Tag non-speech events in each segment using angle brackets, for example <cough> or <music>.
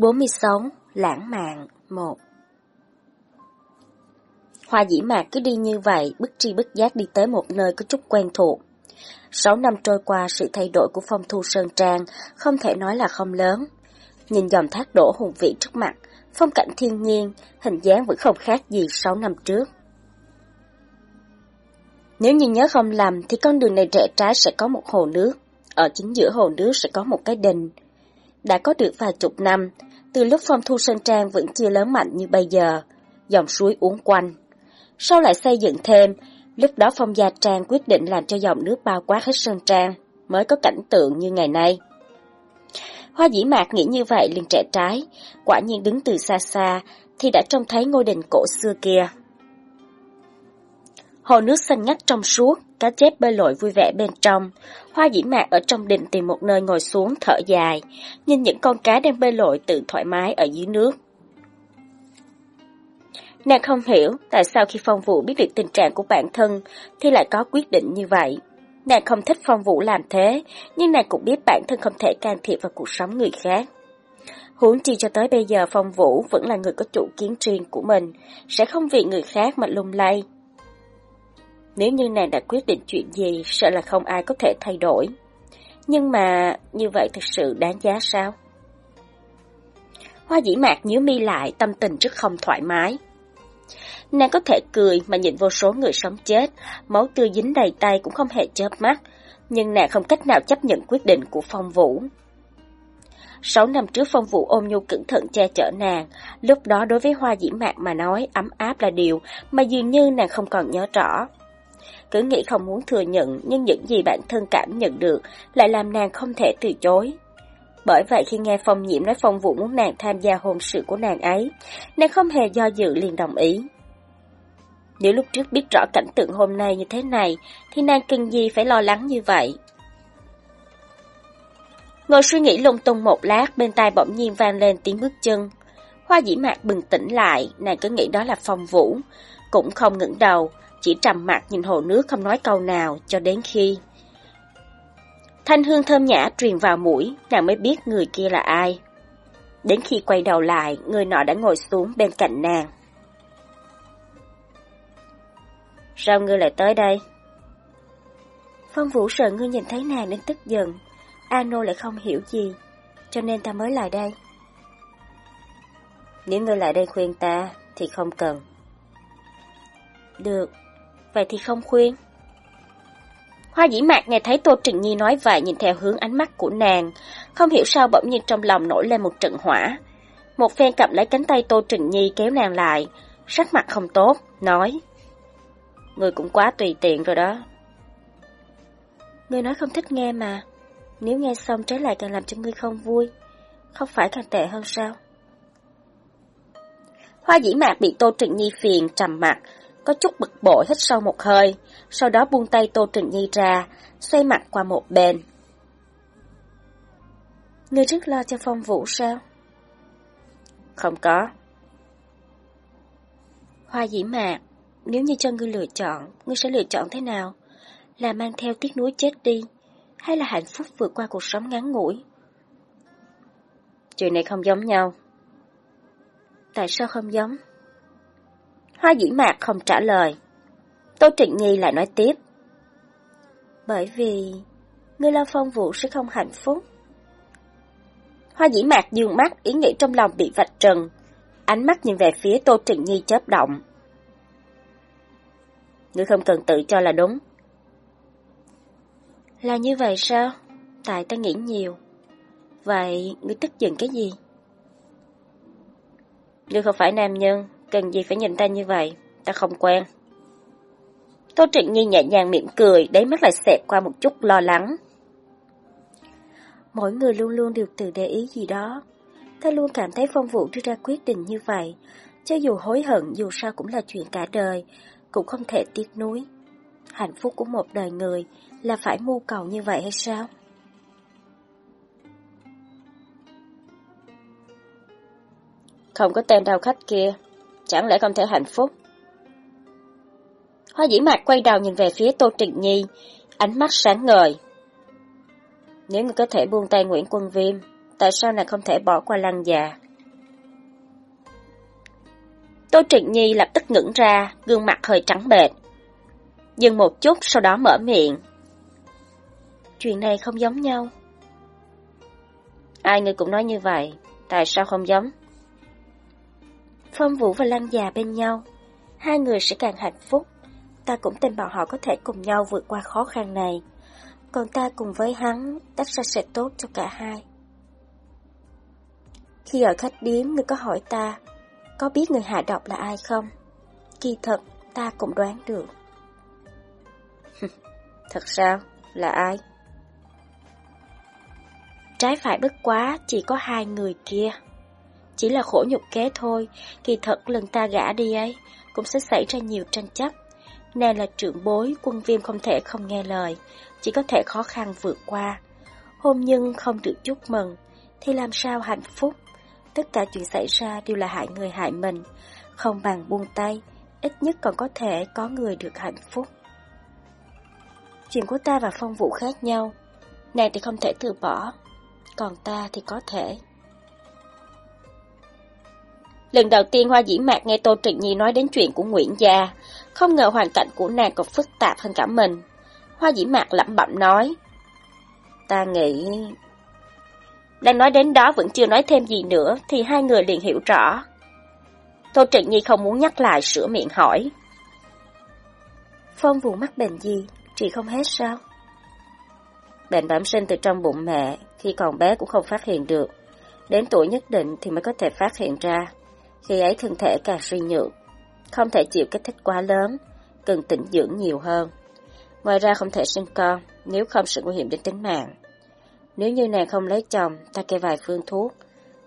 46 Lãng mạn 1 Hoa dĩ mạc cứ đi như vậy, bất tri bất giác đi tới một nơi có chút quen thuộc. Sáu năm trôi qua, sự thay đổi của phong thu sơn trang không thể nói là không lớn. Nhìn dòng thác đổ hùng vĩ trước mặt, phong cảnh thiên nhiên, hình dáng vẫn không khác gì sáu năm trước. Nếu như nhớ không lầm thì con đường này rẽ trái sẽ có một hồ nước, ở chính giữa hồ nước sẽ có một cái đình. Đã có được vài chục năm, từ lúc phong thu sơn trang vẫn chưa lớn mạnh như bây giờ, dòng suối uốn quanh. Sau lại xây dựng thêm, lúc đó phong gia trang quyết định làm cho dòng nước bao quát hết sơn trang, mới có cảnh tượng như ngày nay. Hoa dĩ mạc nghĩ như vậy liền trẻ trái, quả nhiên đứng từ xa xa thì đã trông thấy ngôi đình cổ xưa kia. Hồ nước xanh ngắt trong suốt, cá chép bơi lội vui vẻ bên trong. Hoa dĩ mạc ở trong đình tìm một nơi ngồi xuống thở dài, nhìn những con cá đang bơi lội tự thoải mái ở dưới nước. Nàng không hiểu tại sao khi phong vũ biết được tình trạng của bản thân thì lại có quyết định như vậy. Nàng không thích phong vũ làm thế, nhưng nàng cũng biết bản thân không thể can thiệp vào cuộc sống người khác. Huống chi cho tới bây giờ phong vũ vẫn là người có chủ kiến riêng của mình, sẽ không vì người khác mà lung lay. Nếu như nàng đã quyết định chuyện gì, sợ là không ai có thể thay đổi. Nhưng mà như vậy thực sự đáng giá sao? Hoa dĩ mạc nhíu mi lại, tâm tình rất không thoải mái. Nàng có thể cười mà nhìn vô số người sống chết, máu tươi dính đầy tay cũng không hề chớp mắt, nhưng nàng không cách nào chấp nhận quyết định của phong vũ. Sáu năm trước phong vũ ôm nhu cẩn thận che chở nàng, lúc đó đối với hoa dĩ mạc mà nói ấm áp là điều mà dường như nàng không còn nhớ rõ. Cứ nghĩ không muốn thừa nhận nhưng những gì bản thân cảm nhận được lại làm nàng không thể từ chối. Bởi vậy khi nghe phong nhiễm nói phong vũ muốn nàng tham gia hôn sự của nàng ấy, nàng không hề do dự liền đồng ý. Nếu lúc trước biết rõ cảnh tượng hôm nay như thế này, thì nàng cần gì phải lo lắng như vậy? Ngồi suy nghĩ lung tung một lát, bên tai bỗng nhiên vang lên tiếng bước chân. Hoa dĩ mạc bừng tỉnh lại, nàng cứ nghĩ đó là phong vũ. Cũng không ngẩng đầu, chỉ trầm mặt nhìn hồ nước không nói câu nào cho đến khi... Thanh hương thơm nhã truyền vào mũi, nàng mới biết người kia là ai. Đến khi quay đầu lại, người nọ đã ngồi xuống bên cạnh nàng. Sao ngươi lại tới đây? Phong Vũ sợ ngươi nhìn thấy nàng nên tức giận. Ano lại không hiểu gì, cho nên ta mới lại đây. Nếu ngươi lại đây khuyên ta, thì không cần. Được, vậy thì không khuyên. Hoa dĩ mạc nghe thấy Tô Trịnh Nhi nói vậy nhìn theo hướng ánh mắt của nàng, không hiểu sao bỗng nhiên trong lòng nổi lên một trận hỏa. Một phen cầm lấy cánh tay Tô Trịnh Nhi kéo nàng lại, sắc mặt không tốt, nói. Người cũng quá tùy tiện rồi đó. Người nói không thích nghe mà, nếu nghe xong trái lại càng làm cho ngươi không vui, không phải càng tệ hơn sao? Hoa dĩ mạc bị Tô Trịnh Nhi phiền trầm mặt, có chút bực bội hít sâu một hơi, sau đó buông tay Tô Trịnh Nhi ra, xoay mặt qua một bên. Ngươi rất lo cho phong vũ sao? Không có. Hoa dĩ mạc, nếu như cho ngươi lựa chọn, ngươi sẽ lựa chọn thế nào? Là mang theo tiếc nuối chết đi, hay là hạnh phúc vượt qua cuộc sống ngắn ngủi? Chuyện này không giống nhau. Tại sao không giống? Hoa dĩ mạc không trả lời. Tô Trịnh Nhi lại nói tiếp. Bởi vì, ngươi lo phong vụ sẽ không hạnh phúc. Hoa dĩ mạc dương mắt, ý nghĩ trong lòng bị vạch trần. Ánh mắt nhìn về phía Tô Trịnh Nhi chớp động. Ngươi không cần tự cho là đúng. Là như vậy sao? Tại ta nghĩ nhiều. Vậy, ngươi tức giận cái gì? Ngươi không phải nam nhân, cần gì phải nhìn ta như vậy, ta không quen. Tô Trịnh Nhi nhẹ nhàng mỉm cười, đáy mắt lại xẹt qua một chút lo lắng. Mỗi người luôn luôn đều tự để ý gì đó. Ta luôn cảm thấy phong vụ đưa ra quyết định như vậy, cho dù hối hận dù sao cũng là chuyện cả đời, cũng không thể tiếc nuối. Hạnh phúc của một đời người là phải mưu cầu như vậy hay sao? Không có tên đào khách kia, chẳng lẽ không thể hạnh phúc? Hoa dĩ mạc quay đầu nhìn về phía Tô Trịnh Nhi, ánh mắt sáng ngời. Nếu người có thể buông tay Nguyễn Quân Viêm, tại sao nàng không thể bỏ qua lăng già? Tô Trịnh Nhi lập tức ngẩng ra, gương mặt hơi trắng bệch. Dừng một chút sau đó mở miệng. Chuyện này không giống nhau. Ai người cũng nói như vậy, tại sao không giống? Phong Vũ và Lăng già bên nhau, hai người sẽ càng hạnh phúc. Ta cũng tin bọn họ có thể cùng nhau vượt qua khó khăn này. Còn ta cùng với hắn, tách ra sẽ tốt cho cả hai. Khi ở khách điếm, người có hỏi ta, có biết người hạ độc là ai không? Kỳ thật, ta cũng đoán được. <laughs> Thật sao? Là ai? Trái phải bất quá, chỉ có hai người kia. Chỉ là khổ nhục kế thôi, kỳ thật lần ta gã đi ấy, cũng sẽ xảy ra nhiều tranh chấp. Nàng là trưởng bối, quân viêm không thể không nghe lời, chỉ có thể khó khăn vượt qua. Hôn nhân không được chúc mừng, thì làm sao hạnh phúc? Tất cả chuyện xảy ra đều là hại người hại mình, không bằng buông tay, ít nhất còn có thể có người được hạnh phúc. Chuyện của ta và phong vụ khác nhau, nàng thì không thể từ bỏ, còn ta thì có thể. Lần đầu tiên Hoa Dĩ Mạc nghe Tô Trịnh Nhi nói đến chuyện của Nguyễn Gia, không ngờ hoàn cảnh của nàng còn phức tạp hơn cả mình. Hoa Dĩ Mạc lẩm bẩm nói, Ta nghĩ... Đang nói đến đó vẫn chưa nói thêm gì nữa, thì hai người liền hiểu rõ. Tô Trịnh Nhi không muốn nhắc lại sửa miệng hỏi. Phong vụ mắc bệnh gì, chị không hết sao? Bệnh bẩm sinh từ trong bụng mẹ, khi còn bé cũng không phát hiện được. Đến tuổi nhất định thì mới có thể phát hiện ra. Khi ấy thân thể càng suy nhược, không thể chịu kích thích quá lớn, cần tĩnh dưỡng nhiều hơn. Ngoài ra không thể sinh con, nếu không sự nguy hiểm đến tính mạng. Nếu như nàng không lấy chồng, ta kê vài phương thuốc,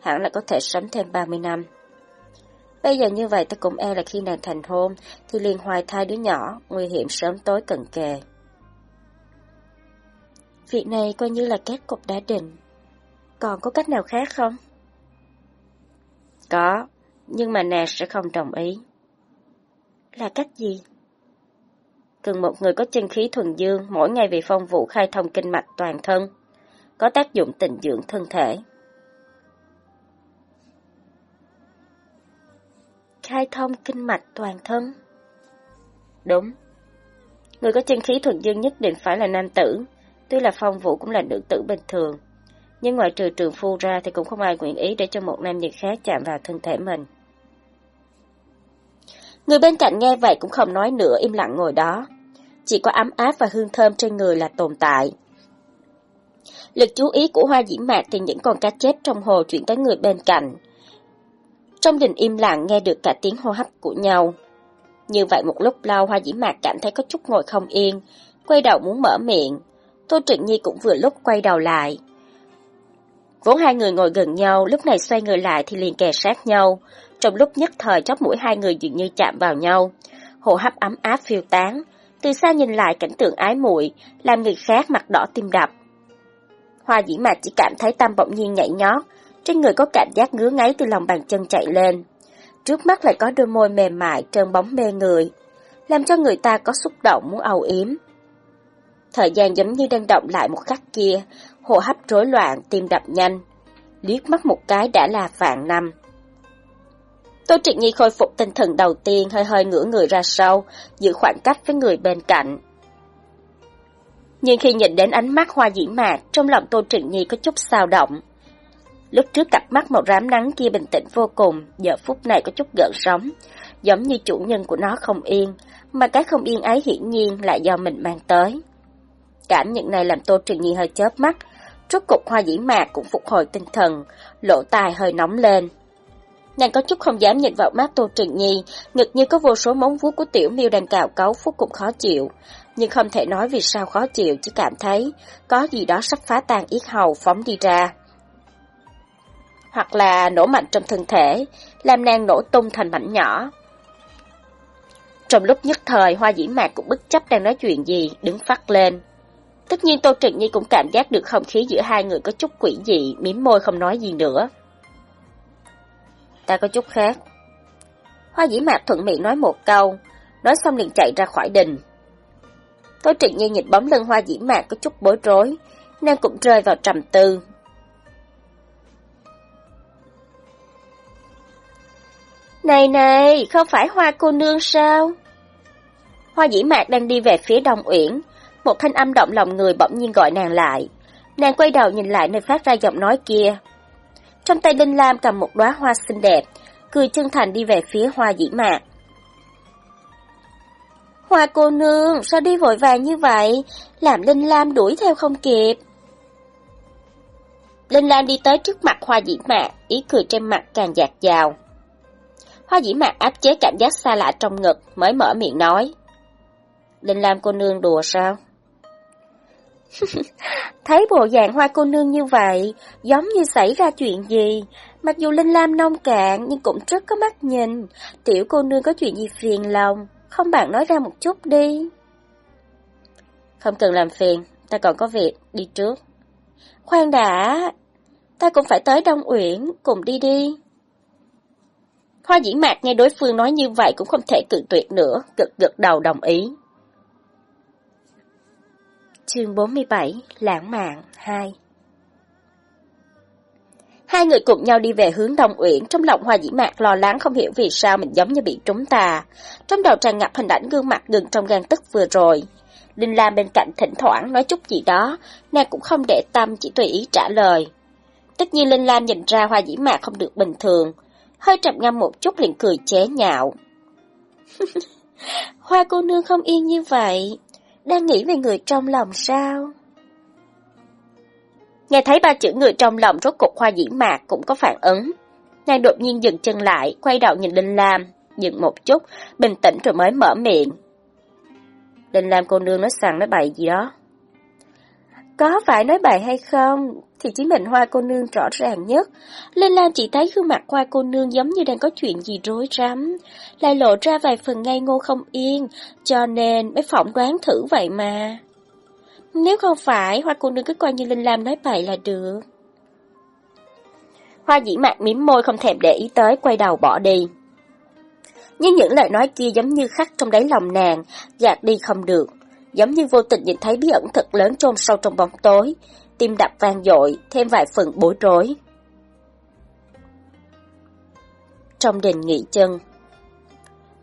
hẳn là có thể sống thêm 30 năm. Bây giờ như vậy ta cũng e là khi nàng thành hôn, thì liền hoài thai đứa nhỏ, nguy hiểm sớm tối cận kề. Việc này coi như là kết cục đã định. Còn có cách nào khác không? Có, nhưng mà nàng sẽ không đồng ý. Là cách gì? Cần một người có chân khí thuần dương mỗi ngày vì phong vụ khai thông kinh mạch toàn thân, có tác dụng tình dưỡng thân thể. Khai thông kinh mạch toàn thân? Đúng. Người có chân khí thuần dương nhất định phải là nam tử, tuy là phong vũ cũng là nữ tử bình thường. Nhưng ngoại trừ trường phu ra thì cũng không ai nguyện ý để cho một nam nhân khác chạm vào thân thể mình. Người bên cạnh nghe vậy cũng không nói nữa im lặng ngồi đó. Chỉ có ấm áp và hương thơm trên người là tồn tại. Lực chú ý của hoa diễm mạc thì những con cá chết trong hồ chuyển tới người bên cạnh. Trong đình im lặng nghe được cả tiếng hô hấp của nhau. Như vậy một lúc lâu hoa diễm mạc cảm thấy có chút ngồi không yên, quay đầu muốn mở miệng. Tô Trịnh Nhi cũng vừa lúc quay đầu lại. Vốn hai người ngồi gần nhau, lúc này xoay người lại thì liền kề sát nhau. Trong lúc nhất thời chóp mũi hai người dường như chạm vào nhau. Hồ hấp ấm áp phiêu tán. Từ xa nhìn lại cảnh tượng ái muội làm người khác mặt đỏ tim đập. Hoa dĩ mạc chỉ cảm thấy tâm bỗng nhiên nhảy nhót, trên người có cảm giác ngứa ngáy từ lòng bàn chân chạy lên. Trước mắt lại có đôi môi mềm mại trơn bóng mê người, làm cho người ta có xúc động muốn âu yếm. Thời gian giống như đang động lại một khắc kia, hô hấp rối loạn, tim đập nhanh. Liếc mắt một cái đã là vạn năm. Tô Trịnh Nhi khôi phục tinh thần đầu tiên, hơi hơi ngửa người ra sau, giữ khoảng cách với người bên cạnh. Nhưng khi nhìn đến ánh mắt hoa dĩ mạc, trong lòng Tô Trịnh Nhi có chút sao động. Lúc trước cặp mắt màu rám nắng kia bình tĩnh vô cùng, giờ phút này có chút gợn sóng, giống như chủ nhân của nó không yên, mà cái không yên ấy hiển nhiên lại do mình mang tới. Cảm nhận này làm Tô Trịnh Nhi hơi chớp mắt, rốt cục hoa dĩ mạc cũng phục hồi tinh thần, lỗ tai hơi nóng lên. Nàng có chút không dám nhìn vào mắt Tô Trừng Nhi, ngực như có vô số móng vuốt của tiểu miêu đang cào cấu phút cũng khó chịu. Nhưng không thể nói vì sao khó chịu, chỉ cảm thấy có gì đó sắp phá tan yết hầu phóng đi ra. Hoặc là nổ mạnh trong thân thể, làm nàng nổ tung thành mảnh nhỏ. Trong lúc nhất thời, hoa dĩ mạc cũng bất chấp đang nói chuyện gì, đứng phát lên. Tất nhiên Tô Trịnh Nhi cũng cảm giác được không khí giữa hai người có chút quỷ dị, miếm môi không nói gì nữa. Ta có chút khác. Hoa dĩ mạc thuận miệng nói một câu, nói xong liền chạy ra khỏi đình. Tô Trịnh Nhi nhìn bóng lưng hoa dĩ mạc có chút bối rối, nên cũng rơi vào trầm tư. Này này, không phải hoa cô nương sao? Hoa dĩ mạc đang đi về phía Đông Uyển, một thanh âm động lòng người bỗng nhiên gọi nàng lại. Nàng quay đầu nhìn lại nơi phát ra giọng nói kia. Trong tay Đinh Lam cầm một đóa hoa xinh đẹp, cười chân thành đi về phía hoa dĩ mạc. Hoa cô nương, sao đi vội vàng như vậy? Làm Linh Lam đuổi theo không kịp. Linh Lam đi tới trước mặt hoa dĩ mạc, ý cười trên mặt càng dạt dào. Hoa dĩ mạc áp chế cảm giác xa lạ trong ngực, mới mở miệng nói. Linh Lam cô nương đùa sao? <laughs> Thấy bộ dạng hoa cô nương như vậy, giống như xảy ra chuyện gì. Mặc dù Linh Lam nông cạn nhưng cũng rất có mắt nhìn. Tiểu cô nương có chuyện gì phiền lòng, không bạn nói ra một chút đi. Không cần làm phiền, ta còn có việc, đi trước. Khoan đã, ta cũng phải tới Đông Uyển, cùng đi đi. Hoa dĩ mạc nghe đối phương nói như vậy cũng không thể cự tuyệt nữa, gật gật đầu đồng ý. Chương 47 Lãng mạn 2 Hai người cùng nhau đi về hướng Đông Uyển, trong lòng Hoa Dĩ Mạc lo lắng không hiểu vì sao mình giống như bị trúng tà. Trong đầu tràn ngập hình ảnh gương mặt gần trong gan tức vừa rồi. Linh Lam bên cạnh thỉnh thoảng nói chút gì đó, nàng cũng không để tâm chỉ tùy ý trả lời. Tất nhiên Linh Lam nhìn ra Hoa Dĩ Mạc không được bình thường, hơi trầm ngâm một chút liền cười chế nhạo. <laughs> Hoa cô nương không yên như vậy, đang nghĩ về người trong lòng sao? Nghe thấy ba chữ người trong lòng rốt cục hoa dĩ mạc cũng có phản ứng. Nàng đột nhiên dừng chân lại, quay đầu nhìn Linh Lam, dừng một chút, bình tĩnh rồi mới mở miệng. Linh Lam cô nương nói rằng nói bậy gì đó. Có phải nói bậy hay không, thì chỉ mình hoa cô nương rõ ràng nhất. Linh Lam chỉ thấy gương mặt hoa cô nương giống như đang có chuyện gì rối rắm, lại lộ ra vài phần ngây ngô không yên, cho nên mới phỏng đoán thử vậy mà. Nếu không phải, hoa cô nương cứ coi như Linh Lam nói bậy là được. Hoa dĩ mạc mím môi không thèm để ý tới, quay đầu bỏ đi. Nhưng những lời nói kia giống như khắc trong đáy lòng nàng, gạt đi không được. Giống như vô tình nhìn thấy bí ẩn thật lớn chôn sâu trong bóng tối, tim đập vang dội, thêm vài phần bối rối. Trong đình nghỉ chân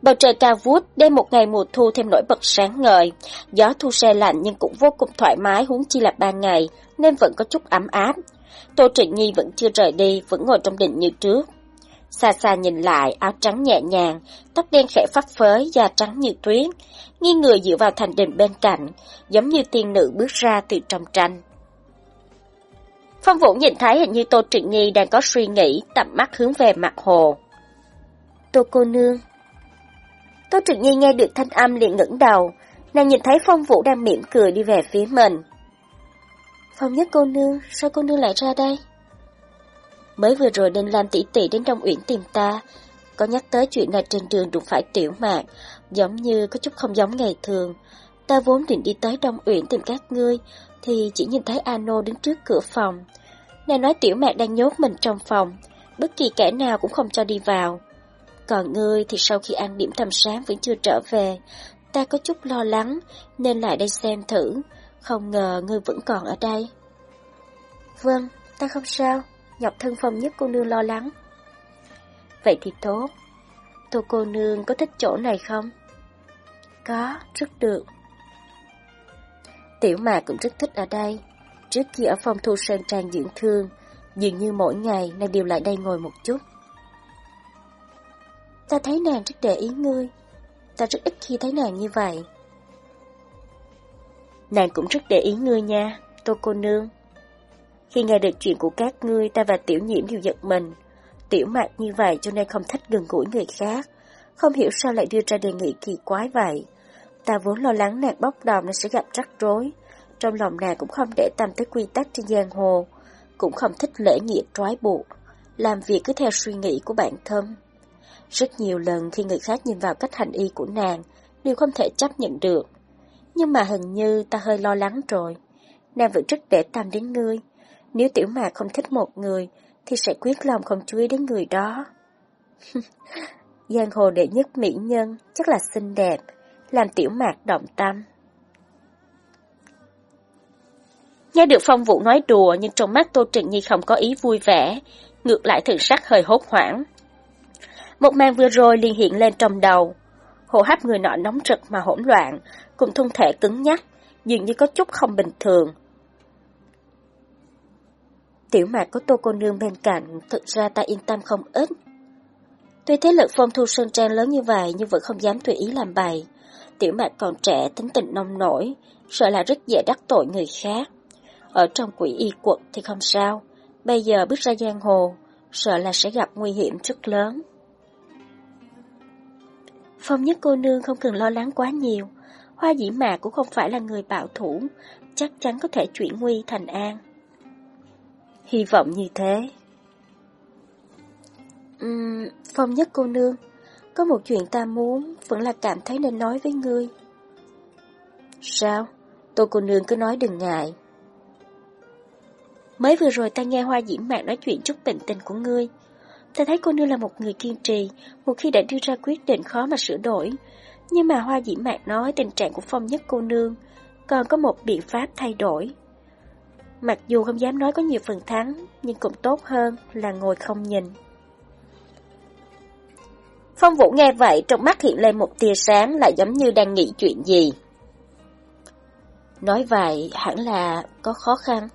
Bầu trời cao vút, đêm một ngày mùa thu thêm nổi bật sáng ngời. Gió thu xe lạnh nhưng cũng vô cùng thoải mái huống chi là ban ngày, nên vẫn có chút ấm áp. Tô Trịnh Nhi vẫn chưa rời đi, vẫn ngồi trong đình như trước. Xa xa nhìn lại, áo trắng nhẹ nhàng, tóc đen khẽ phấp phới, da trắng như tuyết, nghiêng người dựa vào thành đình bên cạnh, giống như tiên nữ bước ra từ trong tranh. Phong Vũ nhìn thấy hình như Tô Trịnh Nhi đang có suy nghĩ, tầm mắt hướng về mặt hồ. Tô cô nương, Tô Trực Nhi nghe được thanh âm liền ngẩng đầu, nàng nhìn thấy Phong Vũ đang mỉm cười đi về phía mình. Phong nhất cô nương, sao cô nương lại ra đây? Mới vừa rồi nên làm tỷ tỷ đến Đông Uyển tìm ta, có nhắc tới chuyện này trên đường đụng phải tiểu mạc, giống như có chút không giống ngày thường. Ta vốn định đi tới Đông Uyển tìm các ngươi, thì chỉ nhìn thấy Ano đứng trước cửa phòng. Nàng nói tiểu mạc đang nhốt mình trong phòng, bất kỳ kẻ nào cũng không cho đi vào. Còn ngươi thì sau khi ăn điểm tâm sáng vẫn chưa trở về, ta có chút lo lắng nên lại đây xem thử, không ngờ ngươi vẫn còn ở đây. Vâng, ta không sao, nhọc thân phong nhất cô nương lo lắng. Vậy thì tốt. Tô cô nương có thích chỗ này không? Có, rất được. Tiểu mà cũng rất thích ở đây. Trước kia ở phòng thu sơn trang dưỡng thương, dường như mỗi ngày nàng đều lại đây ngồi một chút. Ta thấy nàng rất để ý ngươi. Ta rất ít khi thấy nàng như vậy. Nàng cũng rất để ý ngươi nha, tô cô nương. Khi nghe được chuyện của các ngươi, ta và tiểu nhiễm đều giật mình. Tiểu mạc như vậy cho nên không thích gần gũi người khác. Không hiểu sao lại đưa ra đề nghị kỳ quái vậy. Ta vốn lo lắng nàng bốc đồng nó sẽ gặp rắc rối. Trong lòng nàng cũng không để tâm tới quy tắc trên giang hồ. Cũng không thích lễ nghĩa trói buộc. Làm việc cứ theo suy nghĩ của bản thân. Rất nhiều lần khi người khác nhìn vào cách hành y của nàng, đều không thể chấp nhận được. Nhưng mà hình như ta hơi lo lắng rồi. Nàng vẫn rất để tâm đến ngươi. Nếu tiểu mạc không thích một người, thì sẽ quyết lòng không chú ý đến người đó. <laughs> Giang hồ đệ nhất mỹ nhân, chắc là xinh đẹp, làm tiểu mạc động tâm. Nghe được phong vụ nói đùa nhưng trong mắt Tô Trịnh Nhi không có ý vui vẻ, ngược lại thường sắc hơi hốt hoảng. Một màn vừa rồi liền hiện lên trong đầu. Hô hấp người nọ nóng rực mà hỗn loạn, cùng thân thể cứng nhắc, dường như có chút không bình thường. Tiểu mạc có tô cô nương bên cạnh, thực ra ta yên tâm không ít. Tuy thế lực phong thu sơn trang lớn như vậy nhưng vẫn không dám tùy ý làm bày. Tiểu Mạch còn trẻ, tính tình nông nổi, sợ là rất dễ đắc tội người khác. Ở trong quỷ y quật thì không sao, bây giờ bước ra giang hồ, sợ là sẽ gặp nguy hiểm rất lớn. Phong nhất cô nương không cần lo lắng quá nhiều, hoa dĩ mạc cũng không phải là người bạo thủ, chắc chắn có thể chuyển nguy thành an. Hy vọng như thế. Uhm, Phong nhất cô nương, có một chuyện ta muốn, vẫn là cảm thấy nên nói với ngươi. Sao? Tô cô nương cứ nói đừng ngại. Mới vừa rồi ta nghe Hoa Diễm Mạc nói chuyện chút bệnh tình của ngươi. Ta thấy cô nương là một người kiên trì, một khi đã đưa ra quyết định khó mà sửa đổi. Nhưng mà Hoa Diễm Mạc nói tình trạng của phong nhất cô nương, còn có một biện pháp thay đổi. Mặc dù không dám nói có nhiều phần thắng, nhưng cũng tốt hơn là ngồi không nhìn. Phong Vũ nghe vậy, trong mắt hiện lên một tia sáng lại giống như đang nghĩ chuyện gì. Nói vậy hẳn là có khó khăn.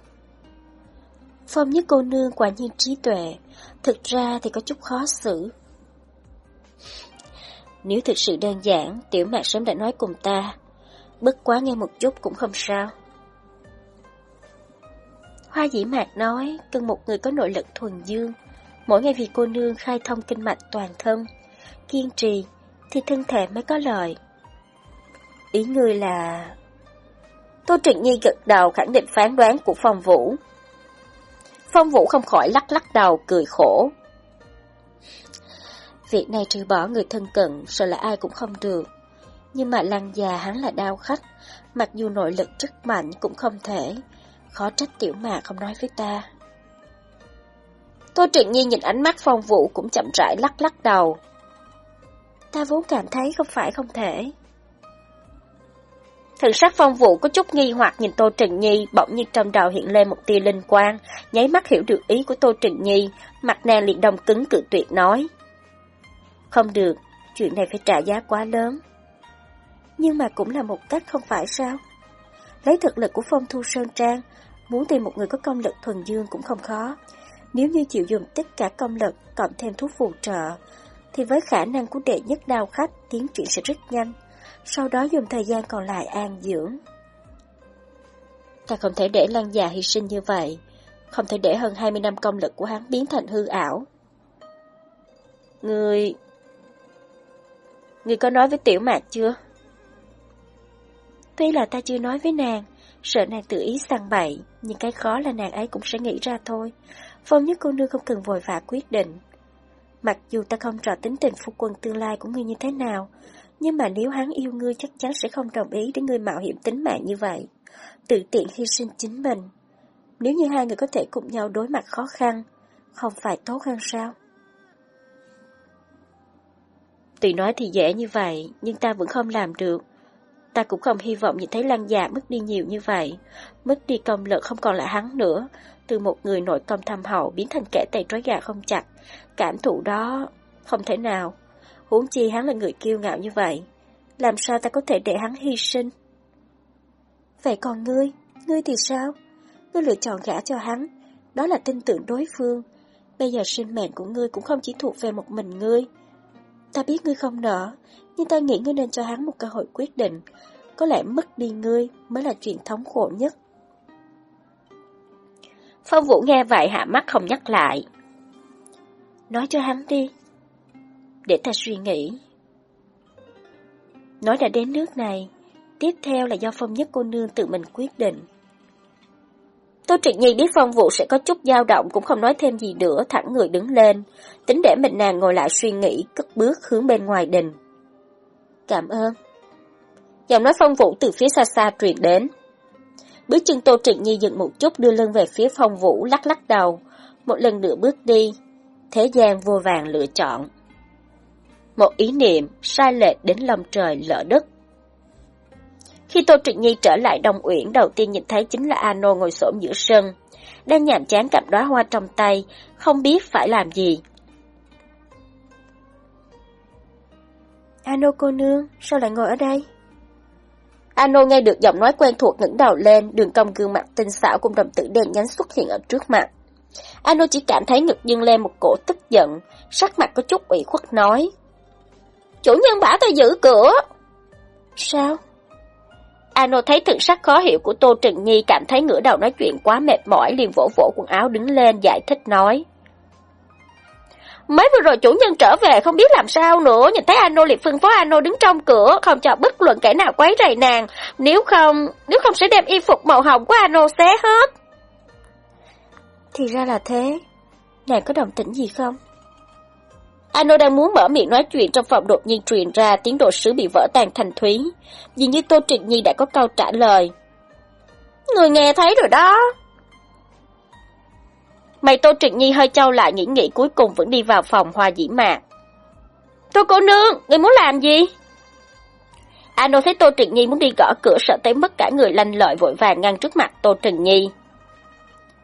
Phong nhất cô nương quả nhiên trí tuệ, thực ra thì có chút khó xử. Nếu thực sự đơn giản, tiểu mạc sớm đã nói cùng ta, bất quá nghe một chút cũng không sao. Hoa dĩ mạc nói, cần một người có nội lực thuần dương, mỗi ngày vì cô nương khai thông kinh mạch toàn thân, kiên trì, thì thân thể mới có lợi. Ý người là... Tô Trịnh Nhi gật đầu khẳng định phán đoán của Phong Vũ. Phong Vũ không khỏi lắc lắc đầu cười khổ. Việc này trừ bỏ người thân cận, sợ là ai cũng không được. Nhưng mà lăng già hắn là đau khách, mặc dù nội lực rất mạnh cũng không thể. Khó trách tiểu mạc không nói với ta. Tô Trịnh Nhi nhìn ánh mắt phong vũ cũng chậm rãi lắc lắc đầu. Ta vốn cảm thấy không phải không thể. Thần sắc phong vụ có chút nghi hoặc nhìn Tô Trịnh Nhi, bỗng nhiên trong đầu hiện lên một tia linh quang, nháy mắt hiểu được ý của Tô Trịnh Nhi, mặt nàng liền đông cứng cự tuyệt nói. Không được, chuyện này phải trả giá quá lớn. Nhưng mà cũng là một cách không phải sao? Lấy thực lực của phong thu Sơn Trang, muốn tìm một người có công lực thuần dương cũng không khó. Nếu như chịu dùng tất cả công lực cộng thêm thuốc phù trợ, thì với khả năng của đệ nhất đao khách tiến triển sẽ rất nhanh sau đó dùng thời gian còn lại an dưỡng. Ta không thể để Lan già hy sinh như vậy, không thể để hơn 20 năm công lực của hắn biến thành hư ảo. Người... Người có nói với Tiểu Mạc chưa? Tuy là ta chưa nói với nàng, sợ nàng tự ý sang bậy, nhưng cái khó là nàng ấy cũng sẽ nghĩ ra thôi. Phong nhất cô nương không cần vội vã quyết định. Mặc dù ta không rõ tính tình phu quân tương lai của ngươi như thế nào, nhưng mà nếu hắn yêu ngươi chắc chắn sẽ không đồng ý để ngươi mạo hiểm tính mạng như vậy. Tự tiện hy sinh chính mình. Nếu như hai người có thể cùng nhau đối mặt khó khăn, không phải tốt hơn sao? Tùy nói thì dễ như vậy, nhưng ta vẫn không làm được. Ta cũng không hy vọng nhìn thấy lăng già mất đi nhiều như vậy. Mất đi công lực không còn là hắn nữa. Từ một người nội công thâm hậu biến thành kẻ tay trói gà không chặt. Cảm thụ đó không thể nào huống chi hắn là người kiêu ngạo như vậy. Làm sao ta có thể để hắn hy sinh? Vậy còn ngươi, ngươi thì sao? Ngươi lựa chọn gả cho hắn, đó là tin tưởng đối phương. Bây giờ sinh mệnh của ngươi cũng không chỉ thuộc về một mình ngươi. Ta biết ngươi không nỡ, nhưng ta nghĩ ngươi nên cho hắn một cơ hội quyết định. Có lẽ mất đi ngươi mới là chuyện thống khổ nhất. Phong Vũ nghe vậy hạ mắt không nhắc lại. Nói cho hắn đi, để ta suy nghĩ. Nói đã đến nước này, tiếp theo là do phong nhất cô nương tự mình quyết định. Tô Trịnh Nhi biết phong vụ sẽ có chút dao động cũng không nói thêm gì nữa, thẳng người đứng lên, tính để mình nàng ngồi lại suy nghĩ, cất bước hướng bên ngoài đình. Cảm ơn. Giọng nói phong vũ từ phía xa xa truyền đến. Bước chân Tô Trịnh Nhi dừng một chút đưa lưng về phía phong vũ lắc lắc đầu, một lần nữa bước đi. Thế gian vô vàng lựa chọn một ý niệm sai lệch đến lòng trời lỡ đất. Khi Tô Trịnh Nhi trở lại đồng Uyển, đầu tiên nhìn thấy chính là Ano ngồi xổm giữa sân, đang nhàm chán cặp đóa hoa trong tay, không biết phải làm gì. Ano cô nương, sao lại ngồi ở đây? Ano nghe được giọng nói quen thuộc ngẩng đầu lên, đường cong gương mặt tinh xảo cùng đồng tử đen nhánh xuất hiện ở trước mặt. Ano chỉ cảm thấy ngực dâng lên một cổ tức giận, sắc mặt có chút ủy khuất nói. Chủ nhân bảo tôi giữ cửa. Sao? Ano thấy thực sắc khó hiểu của Tô Trừng Nhi cảm thấy ngửa đầu nói chuyện quá mệt mỏi liền vỗ vỗ quần áo đứng lên giải thích nói. Mới vừa rồi chủ nhân trở về không biết làm sao nữa, nhìn thấy Ano liệt phân phó Ano đứng trong cửa, không cho bất luận kẻ nào quấy rầy nàng, nếu không, nếu không sẽ đem y phục màu hồng của Ano xé hết. Thì ra là thế, nàng có đồng tĩnh gì không? Ano đang muốn mở miệng nói chuyện trong phòng đột nhiên truyền ra tiếng đồ sứ bị vỡ tan thành thúy. Dường như Tô Trịnh Nhi đã có câu trả lời. Người nghe thấy rồi đó. Mày Tô Trịnh Nhi hơi trao lại nghĩ nghĩ cuối cùng vẫn đi vào phòng hoa dĩ mạc. Tô cô nương, người muốn làm gì? Ano thấy Tô Trịnh Nhi muốn đi gõ cửa sợ tới mất cả người lanh lợi vội vàng ngăn trước mặt Tô Trịnh Nhi.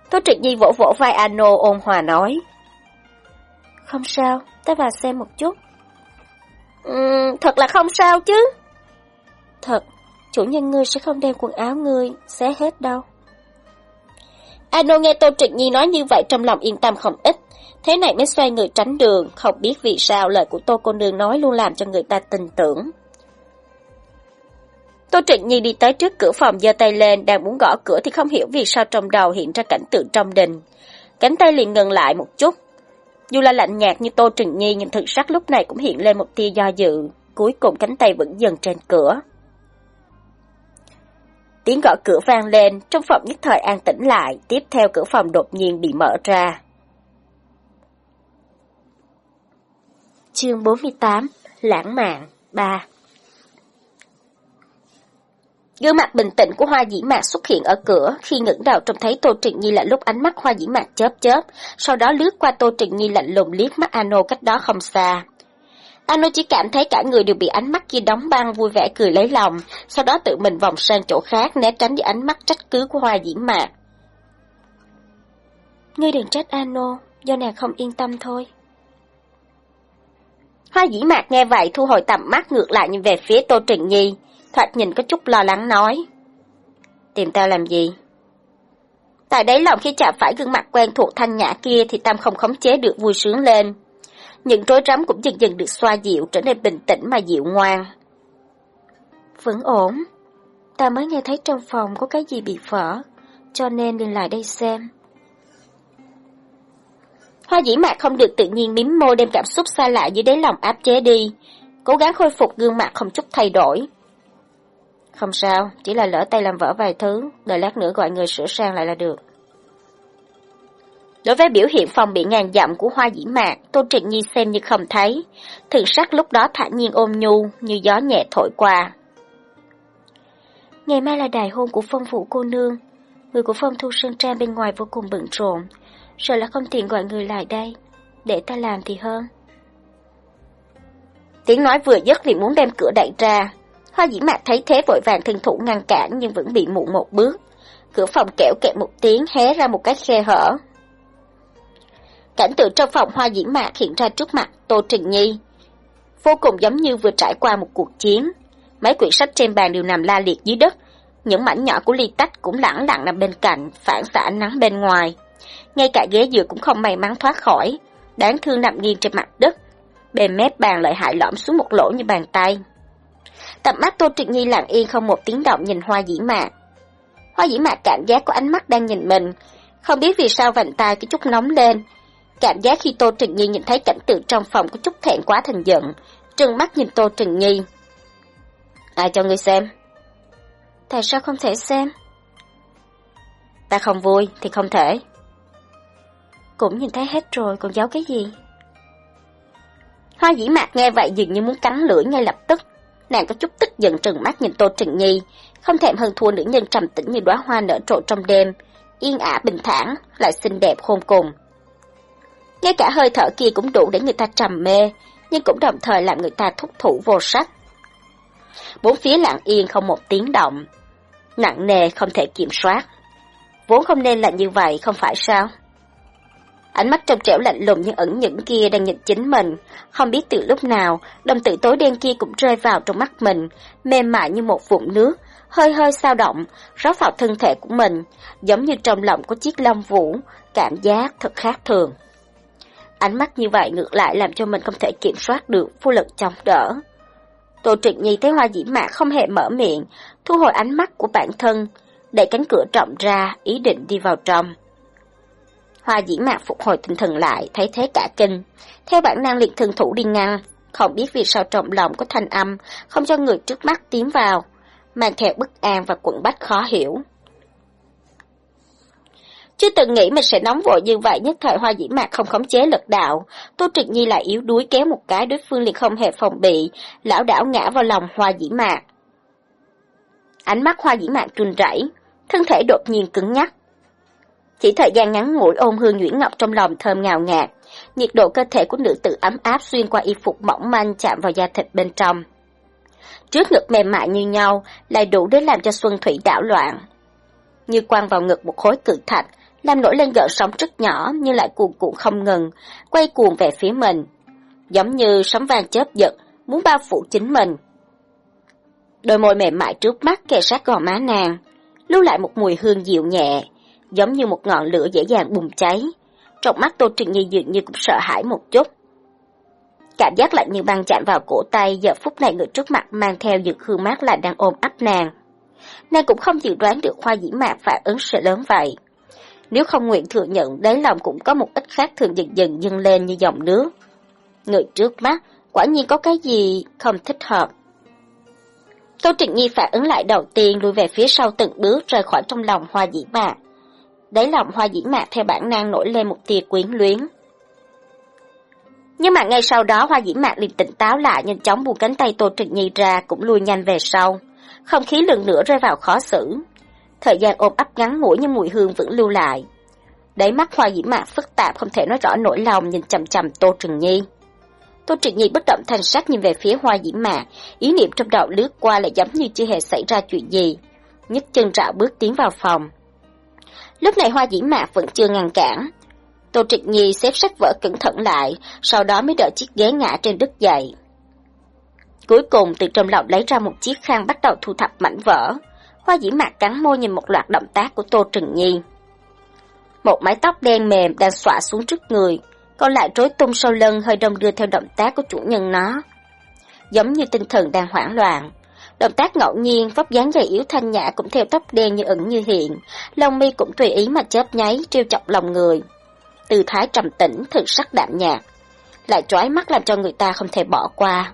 Tô Trịnh Nhi vỗ vỗ vai Ano ôn hòa nói. Không sao, ta vào xem một chút. Uhm, thật là không sao chứ. Thật, chủ nhân ngươi sẽ không đem quần áo ngươi xé hết đâu. Ano nghe Tô Trịnh Nhi nói như vậy trong lòng yên tâm không ít, thế này mới xoay người tránh đường, không biết vì sao lời của Tô cô nương nói luôn làm cho người ta tin tưởng. Tô Trịnh Nhi đi tới trước cửa phòng giơ tay lên, đang muốn gõ cửa thì không hiểu vì sao trong đầu hiện ra cảnh tượng trong đình. Cánh tay liền ngừng lại một chút. Dù là lạnh nhạt như Tô Trịnh Nhi nhưng thực sắc lúc này cũng hiện lên một tia do dự, cuối cùng cánh tay vẫn dần trên cửa. Tiếng gõ cửa vang lên, trong phòng nhất thời an tĩnh lại, tiếp theo cửa phòng đột nhiên bị mở ra. Chương 48 Lãng mạn 3 Gương mặt bình tĩnh của Hoa Dĩ Mạc xuất hiện ở cửa, khi ngẩng đầu trông thấy Tô Trịnh Nhi là lúc ánh mắt Hoa Dĩ Mạc chớp chớp, sau đó lướt qua Tô Trịnh Nhi lạnh lùng liếc mắt Ano cách đó không xa. Ano chỉ cảm thấy cả người đều bị ánh mắt kia đóng băng vui vẻ cười lấy lòng, sau đó tự mình vòng sang chỗ khác né tránh đi ánh mắt trách cứ của Hoa Diễm Mạc. Ngươi đừng trách Ano, do nàng không yên tâm thôi. Hoa Dĩ Mạc nghe vậy thu hồi tầm mắt ngược lại nhìn về phía Tô Trịnh Nhi, thoạt nhìn có chút lo lắng nói. Tìm tao làm gì? Tại đấy lòng khi chạm phải gương mặt quen thuộc thanh nhã kia thì Tâm không khống chế được vui sướng lên. Những rối rắm cũng dần dần được xoa dịu trở nên bình tĩnh mà dịu ngoan. Vẫn ổn. Ta mới nghe thấy trong phòng có cái gì bị vỡ, cho nên liền lại đây xem. Hoa dĩ mạc không được tự nhiên miếm môi đem cảm xúc xa lạ dưới đáy lòng áp chế đi, cố gắng khôi phục gương mặt không chút thay đổi. Không sao, chỉ là lỡ tay làm vỡ vài thứ, đợi lát nữa gọi người sửa sang lại là được. Đối với biểu hiện phòng bị ngàn dặm của hoa dĩ mạc, Tô Trịnh Nhi xem như không thấy. Thường sắc lúc đó thả nhiên ôm nhu, như gió nhẹ thổi qua. Ngày mai là đại hôn của phong Vũ cô nương. Người của phong thu sơn trang bên ngoài vô cùng bận rộn. Sợ là không tiện gọi người lại đây. Để ta làm thì hơn. Tiếng nói vừa dứt thì muốn đem cửa đẩy ra. Hoa dĩ mạc thấy thế vội vàng thân thủ ngăn cản nhưng vẫn bị muộn một bước. Cửa phòng kẹo kẹt một tiếng hé ra một cái khe hở, Cảnh tượng trong phòng hoa diễn mạc hiện ra trước mặt Tô Trình Nhi. Vô cùng giống như vừa trải qua một cuộc chiến. Mấy quyển sách trên bàn đều nằm la liệt dưới đất. Những mảnh nhỏ của ly tách cũng lẳng lặng nằm bên cạnh, phản xạ nắng bên ngoài. Ngay cả ghế dựa cũng không may mắn thoát khỏi. Đáng thương nằm nghiêng trên mặt đất. Bề mép bàn lợi hại lõm xuống một lỗ như bàn tay. Tầm mắt Tô Trịnh Nhi lặng yên không một tiếng động nhìn hoa dĩ mạc. Hoa dĩ mạc cảm giác có ánh mắt đang nhìn mình. Không biết vì sao vành tay cái chút nóng lên, Cảm giác khi Tô Trừng Nhi nhìn thấy cảnh tượng trong phòng có chút thẹn quá thành giận, trừng mắt nhìn Tô Trừng Nhi. Ai cho ngươi xem? Tại sao không thể xem? Ta không vui thì không thể. Cũng nhìn thấy hết rồi, còn giấu cái gì? Hoa dĩ mạc nghe vậy dường như muốn cắn lưỡi ngay lập tức. Nàng có chút tức giận trừng mắt nhìn Tô Trừng Nhi, không thèm hơn thua nữ nhân trầm tĩnh như đóa hoa nở trội trong đêm, yên ả bình thản, lại xinh đẹp khôn cùng. Ngay cả hơi thở kia cũng đủ để người ta trầm mê, nhưng cũng đồng thời làm người ta thúc thủ vô sắc. Bốn phía lặng yên không một tiếng động, nặng nề không thể kiểm soát. Vốn không nên là như vậy, không phải sao? Ánh mắt trong trẻo lạnh lùng nhưng ẩn những kia đang nhìn chính mình. Không biết từ lúc nào, đồng tử tối đen kia cũng rơi vào trong mắt mình, mềm mại như một vụn nước, hơi hơi sao động, rót vào thân thể của mình, giống như trong lòng có chiếc long vũ, cảm giác thật khác thường. Ánh mắt như vậy ngược lại làm cho mình không thể kiểm soát được, vô lực chống đỡ. Tô Trịnh Nhi thấy hoa dĩ mạc không hề mở miệng, thu hồi ánh mắt của bản thân, đẩy cánh cửa rộng ra, ý định đi vào trong. Hoa dĩ mạc phục hồi tinh thần lại, thấy thế cả kinh. Theo bản năng liền thường thủ đi ngăn, không biết vì sao trọng lòng có thanh âm, không cho người trước mắt tiến vào, mang theo bất an và quận bách khó hiểu. Chưa từng nghĩ mình sẽ nóng vội như vậy nhất thời hoa dĩ mạc không khống chế lực đạo. Tô Trịnh Nhi lại yếu đuối kéo một cái đối phương liền không hề phòng bị, lão đảo ngã vào lòng hoa dĩ mạc. Ánh mắt hoa dĩ mạc run rẩy, thân thể đột nhiên cứng nhắc. Chỉ thời gian ngắn ngủi ôm hương nhuyễn ngọc trong lòng thơm ngào ngạt, nhiệt độ cơ thể của nữ tử ấm áp xuyên qua y phục mỏng manh chạm vào da thịt bên trong. Trước ngực mềm mại như nhau, lại đủ để làm cho Xuân Thủy đảo loạn. Như quăng vào ngực một khối cự thạch, làm nổi lên gợn sóng rất nhỏ nhưng lại cuồn cuộn không ngừng, quay cuồng về phía mình. Giống như sóng vàng chớp giật, muốn bao phủ chính mình. Đôi môi mềm mại trước mắt kề sát gò má nàng, lưu lại một mùi hương dịu nhẹ, giống như một ngọn lửa dễ dàng bùng cháy. Trong mắt Tô Trịnh Nhi dường như cũng sợ hãi một chút. Cảm giác lạnh như băng chạm vào cổ tay, giờ phút này người trước mặt mang theo những hương mát lại đang ôm ấp nàng. Nàng cũng không dự đoán được hoa dĩ mạc phản ứng sẽ lớn vậy. Nếu không nguyện thừa nhận, đáy lòng cũng có một ít khác thường dần dần dâng lên như dòng nước. Người trước mắt, quả nhiên có cái gì không thích hợp. Tô Trịnh Nhi phản ứng lại đầu tiên lùi về phía sau từng bước rời khỏi trong lòng hoa dĩ mạc. Đáy lòng hoa dĩ mạc theo bản năng nổi lên một tia quyến luyến. Nhưng mà ngay sau đó hoa dĩ mạc liền tỉnh táo lại nhanh chóng buông cánh tay Tô Trịnh Nhi ra cũng lùi nhanh về sau. Không khí lần nữa rơi vào khó xử. Thời gian ôm ấp ngắn ngủi nhưng mùi hương vẫn lưu lại. Đáy mắt hoa dĩ mạc phức tạp không thể nói rõ nỗi lòng nhìn chầm chầm Tô Trừng Nhi. Tô Trừng Nhi bất động thành sắc nhìn về phía hoa dĩ mạc, ý niệm trong đầu lướt qua lại giống như chưa hề xảy ra chuyện gì. nhấc chân rạo bước tiến vào phòng. Lúc này hoa dĩ mạc vẫn chưa ngăn cản. Tô Trịnh Nhi xếp sách vở cẩn thận lại, sau đó mới đợi chiếc ghế ngã trên đất dậy. Cuối cùng từ trong lòng lấy ra một chiếc khăn bắt đầu thu thập mảnh vỡ. Hoa dĩ mạc cắn môi nhìn một loạt động tác của Tô Trừng Nhi. Một mái tóc đen mềm đang xõa xuống trước người, còn lại rối tung sau lưng hơi đông đưa theo động tác của chủ nhân nó. Giống như tinh thần đang hoảng loạn. Động tác ngẫu nhiên, vóc dáng gầy yếu thanh nhã cũng theo tóc đen như ẩn như hiện, lông mi cũng tùy ý mà chớp nháy, trêu chọc lòng người. Từ thái trầm tĩnh, thực sắc đạm nhạt, lại trói mắt làm cho người ta không thể bỏ qua.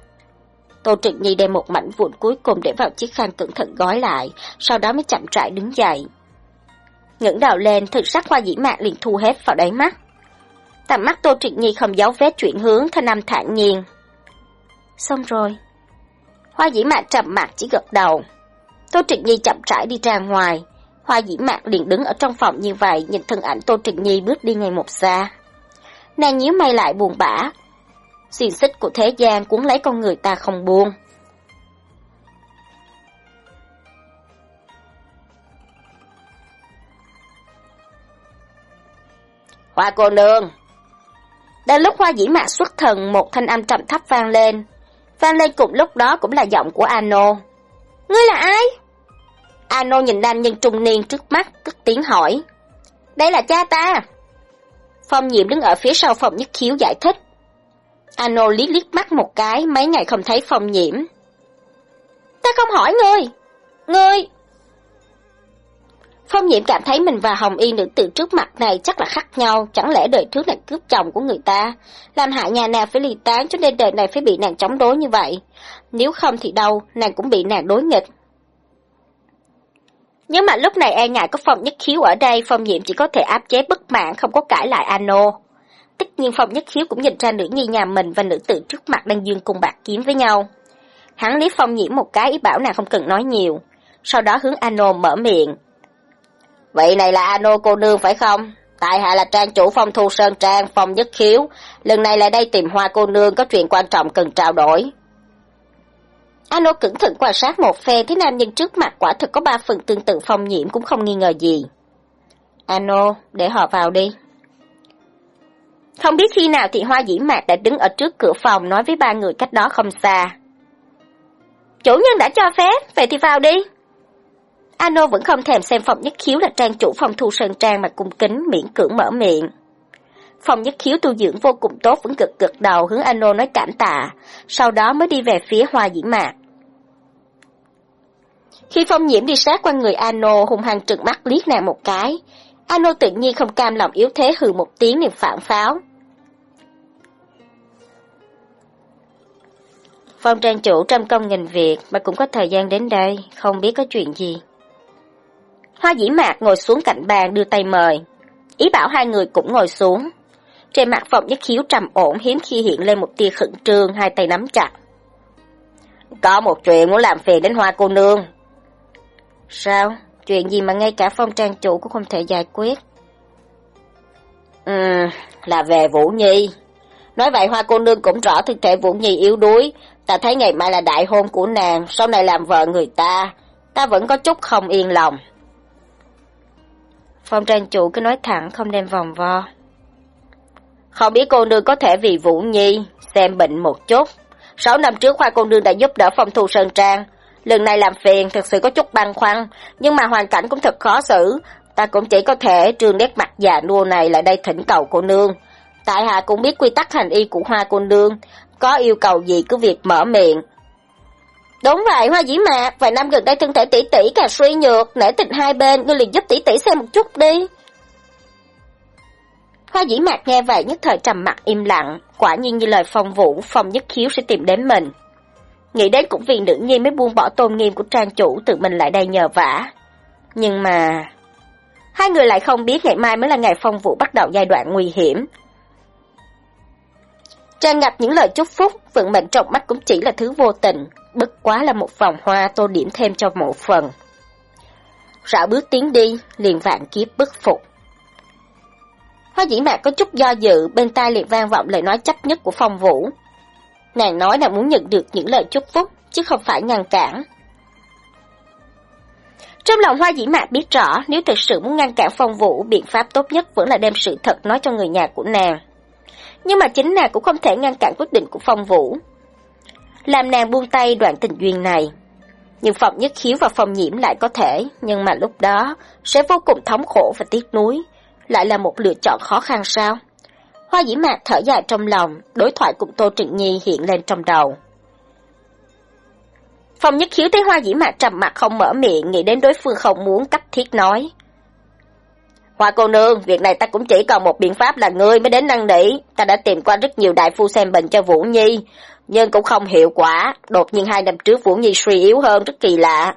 Tô Trịnh Nhi đem một mảnh vụn cuối cùng để vào chiếc khăn cẩn thận gói lại, sau đó mới chậm rãi đứng dậy. ngẩng đầu lên, thực sắc hoa dĩ mạc liền thu hết vào đáy mắt. Tầm mắt Tô Trịnh Nhi không giấu vết chuyển hướng, thanh âm thản nhiên. Xong rồi. Hoa dĩ mạc trầm mặt chỉ gật đầu. Tô Trịnh Nhi chậm rãi đi ra ngoài. Hoa dĩ mạc liền đứng ở trong phòng như vậy, nhìn thân ảnh Tô Trịnh Nhi bước đi ngày một xa. Nàng nhíu mày lại buồn bã, xiềng xích của thế gian cuốn lấy con người ta không buông. Hoa cô nương! Đang lúc hoa dĩ mạc xuất thần, một thanh âm trầm thấp vang lên. Vang lên cùng lúc đó cũng là giọng của Ano. Ngươi là ai? Ano nhìn nam nhân trung niên trước mắt, cất tiếng hỏi. Đây là cha ta. Phong nhiệm đứng ở phía sau phòng nhất khiếu giải thích. Ano liếc liếc mắt một cái, mấy ngày không thấy phong nhiễm. Ta không hỏi ngươi. Ngươi... Phong nhiễm cảm thấy mình và Hồng Y nữ tử trước mặt này chắc là khác nhau, chẳng lẽ đời trước nàng cướp chồng của người ta, làm hại nhà nàng phải ly tán cho nên đời này phải bị nàng chống đối như vậy. Nếu không thì đâu, nàng cũng bị nàng đối nghịch. Nhưng mà lúc này e ngại có phong nhất khiếu ở đây, phong nhiễm chỉ có thể áp chế bất mãn không có cãi lại Ano. Tất nhiên Phong Nhất Khiếu cũng nhìn ra nữ nhi nhà mình và nữ tử trước mặt đang dương cùng bạc kiếm với nhau. Hắn lý Phong Nhiễm một cái ý bảo nàng không cần nói nhiều, sau đó hướng Ano mở miệng. Vậy này là Ano cô nương phải không? Tại hạ là trang chủ phong thu sơn trang Phong Nhất Khiếu, lần này lại đây tìm hoa cô nương có chuyện quan trọng cần trao đổi. Ano cẩn thận quan sát một phe thấy nam nhân trước mặt quả thực có ba phần tương tự phong nhiễm cũng không nghi ngờ gì. Ano, để họ vào đi. Không biết khi nào thì Hoa Dĩ Mạc đã đứng ở trước cửa phòng nói với ba người cách đó không xa. Chủ nhân đã cho phép, vậy thì vào đi. Ano vẫn không thèm xem phòng nhất khiếu là trang chủ phòng thu sơn trang mà cung kính miễn cưỡng mở miệng. Phòng nhất khiếu tu dưỡng vô cùng tốt vẫn gật gật đầu hướng Ano nói cảm tạ, sau đó mới đi về phía hoa dĩ mạc. Khi phong nhiễm đi sát qua người Ano hung hăng trừng mắt liếc nàng một cái, Ano tự nhiên không cam lòng yếu thế hừ một tiếng liền phản pháo. Phong trang chủ trăm công nghìn việc mà cũng có thời gian đến đây, không biết có chuyện gì. Hoa dĩ mạc ngồi xuống cạnh bàn đưa tay mời. Ý bảo hai người cũng ngồi xuống. Trên mặt Phong nhất khiếu trầm ổn hiếm khi hiện lên một tia khẩn trương, hai tay nắm chặt. Có một chuyện muốn làm phiền đến hoa cô nương. Sao? Chuyện gì mà ngay cả phong trang chủ cũng không thể giải quyết? Ừ, là về Vũ Nhi. Nói vậy hoa cô nương cũng rõ thực thể Vũ Nhi yếu đuối. Ta thấy ngày mai là đại hôn của nàng, sau này làm vợ người ta. Ta vẫn có chút không yên lòng. Phong trang chủ cứ nói thẳng không đem vòng vo. Không biết cô nương có thể vì Vũ Nhi xem bệnh một chút. Sáu năm trước khoa cô nương đã giúp đỡ phong thu sơn trang. Lần này làm phiền thật sự có chút băn khoăn, nhưng mà hoàn cảnh cũng thật khó xử. Ta cũng chỉ có thể trương nét mặt già nua này lại đây thỉnh cầu cô nương. Tại hạ cũng biết quy tắc hành y của hoa cô nương, có yêu cầu gì cứ việc mở miệng. Đúng vậy, Hoa Dĩ Mạc, vài năm gần đây thân thể tỷ tỷ càng suy nhược, nể tình hai bên, ngươi liền giúp tỷ tỷ xem một chút đi. Hoa Dĩ Mạc nghe vậy nhất thời trầm mặt im lặng, quả nhiên như lời phong vũ, phong nhất khiếu sẽ tìm đến mình. Nghĩ đến cũng vì nữ nhi mới buông bỏ tôn nghiêm của trang chủ tự mình lại đây nhờ vả. Nhưng mà... Hai người lại không biết ngày mai mới là ngày phong vũ bắt đầu giai đoạn nguy hiểm, Tràn ngập những lời chúc phúc, vận mệnh trong mắt cũng chỉ là thứ vô tình, bất quá là một vòng hoa tô điểm thêm cho một phần. Rảo bước tiến đi, liền vạn kiếp bức phục. Hoa dĩ mạc có chút do dự, bên tai liền vang vọng lời nói chấp nhất của phong vũ. Nàng nói là muốn nhận được những lời chúc phúc, chứ không phải ngăn cản. Trong lòng hoa dĩ mạc biết rõ, nếu thực sự muốn ngăn cản phong vũ, biện pháp tốt nhất vẫn là đem sự thật nói cho người nhà của nàng nhưng mà chính nàng cũng không thể ngăn cản quyết định của phong vũ. Làm nàng buông tay đoạn tình duyên này. Nhưng Phong Nhất Khiếu và Phong Nhiễm lại có thể, nhưng mà lúc đó sẽ vô cùng thống khổ và tiếc nuối, lại là một lựa chọn khó khăn sao? Hoa dĩ mạc thở dài trong lòng, đối thoại cùng Tô Trịnh Nhi hiện lên trong đầu. Phong Nhất Khiếu thấy Hoa dĩ mạc trầm mặt không mở miệng, nghĩ đến đối phương không muốn cấp thiết nói. Hoa cô nương, việc này ta cũng chỉ còn một biện pháp là ngươi mới đến năn nỉ. Ta đã tìm qua rất nhiều đại phu xem bệnh cho Vũ Nhi, nhưng cũng không hiệu quả. Đột nhiên hai năm trước Vũ Nhi suy yếu hơn rất kỳ lạ.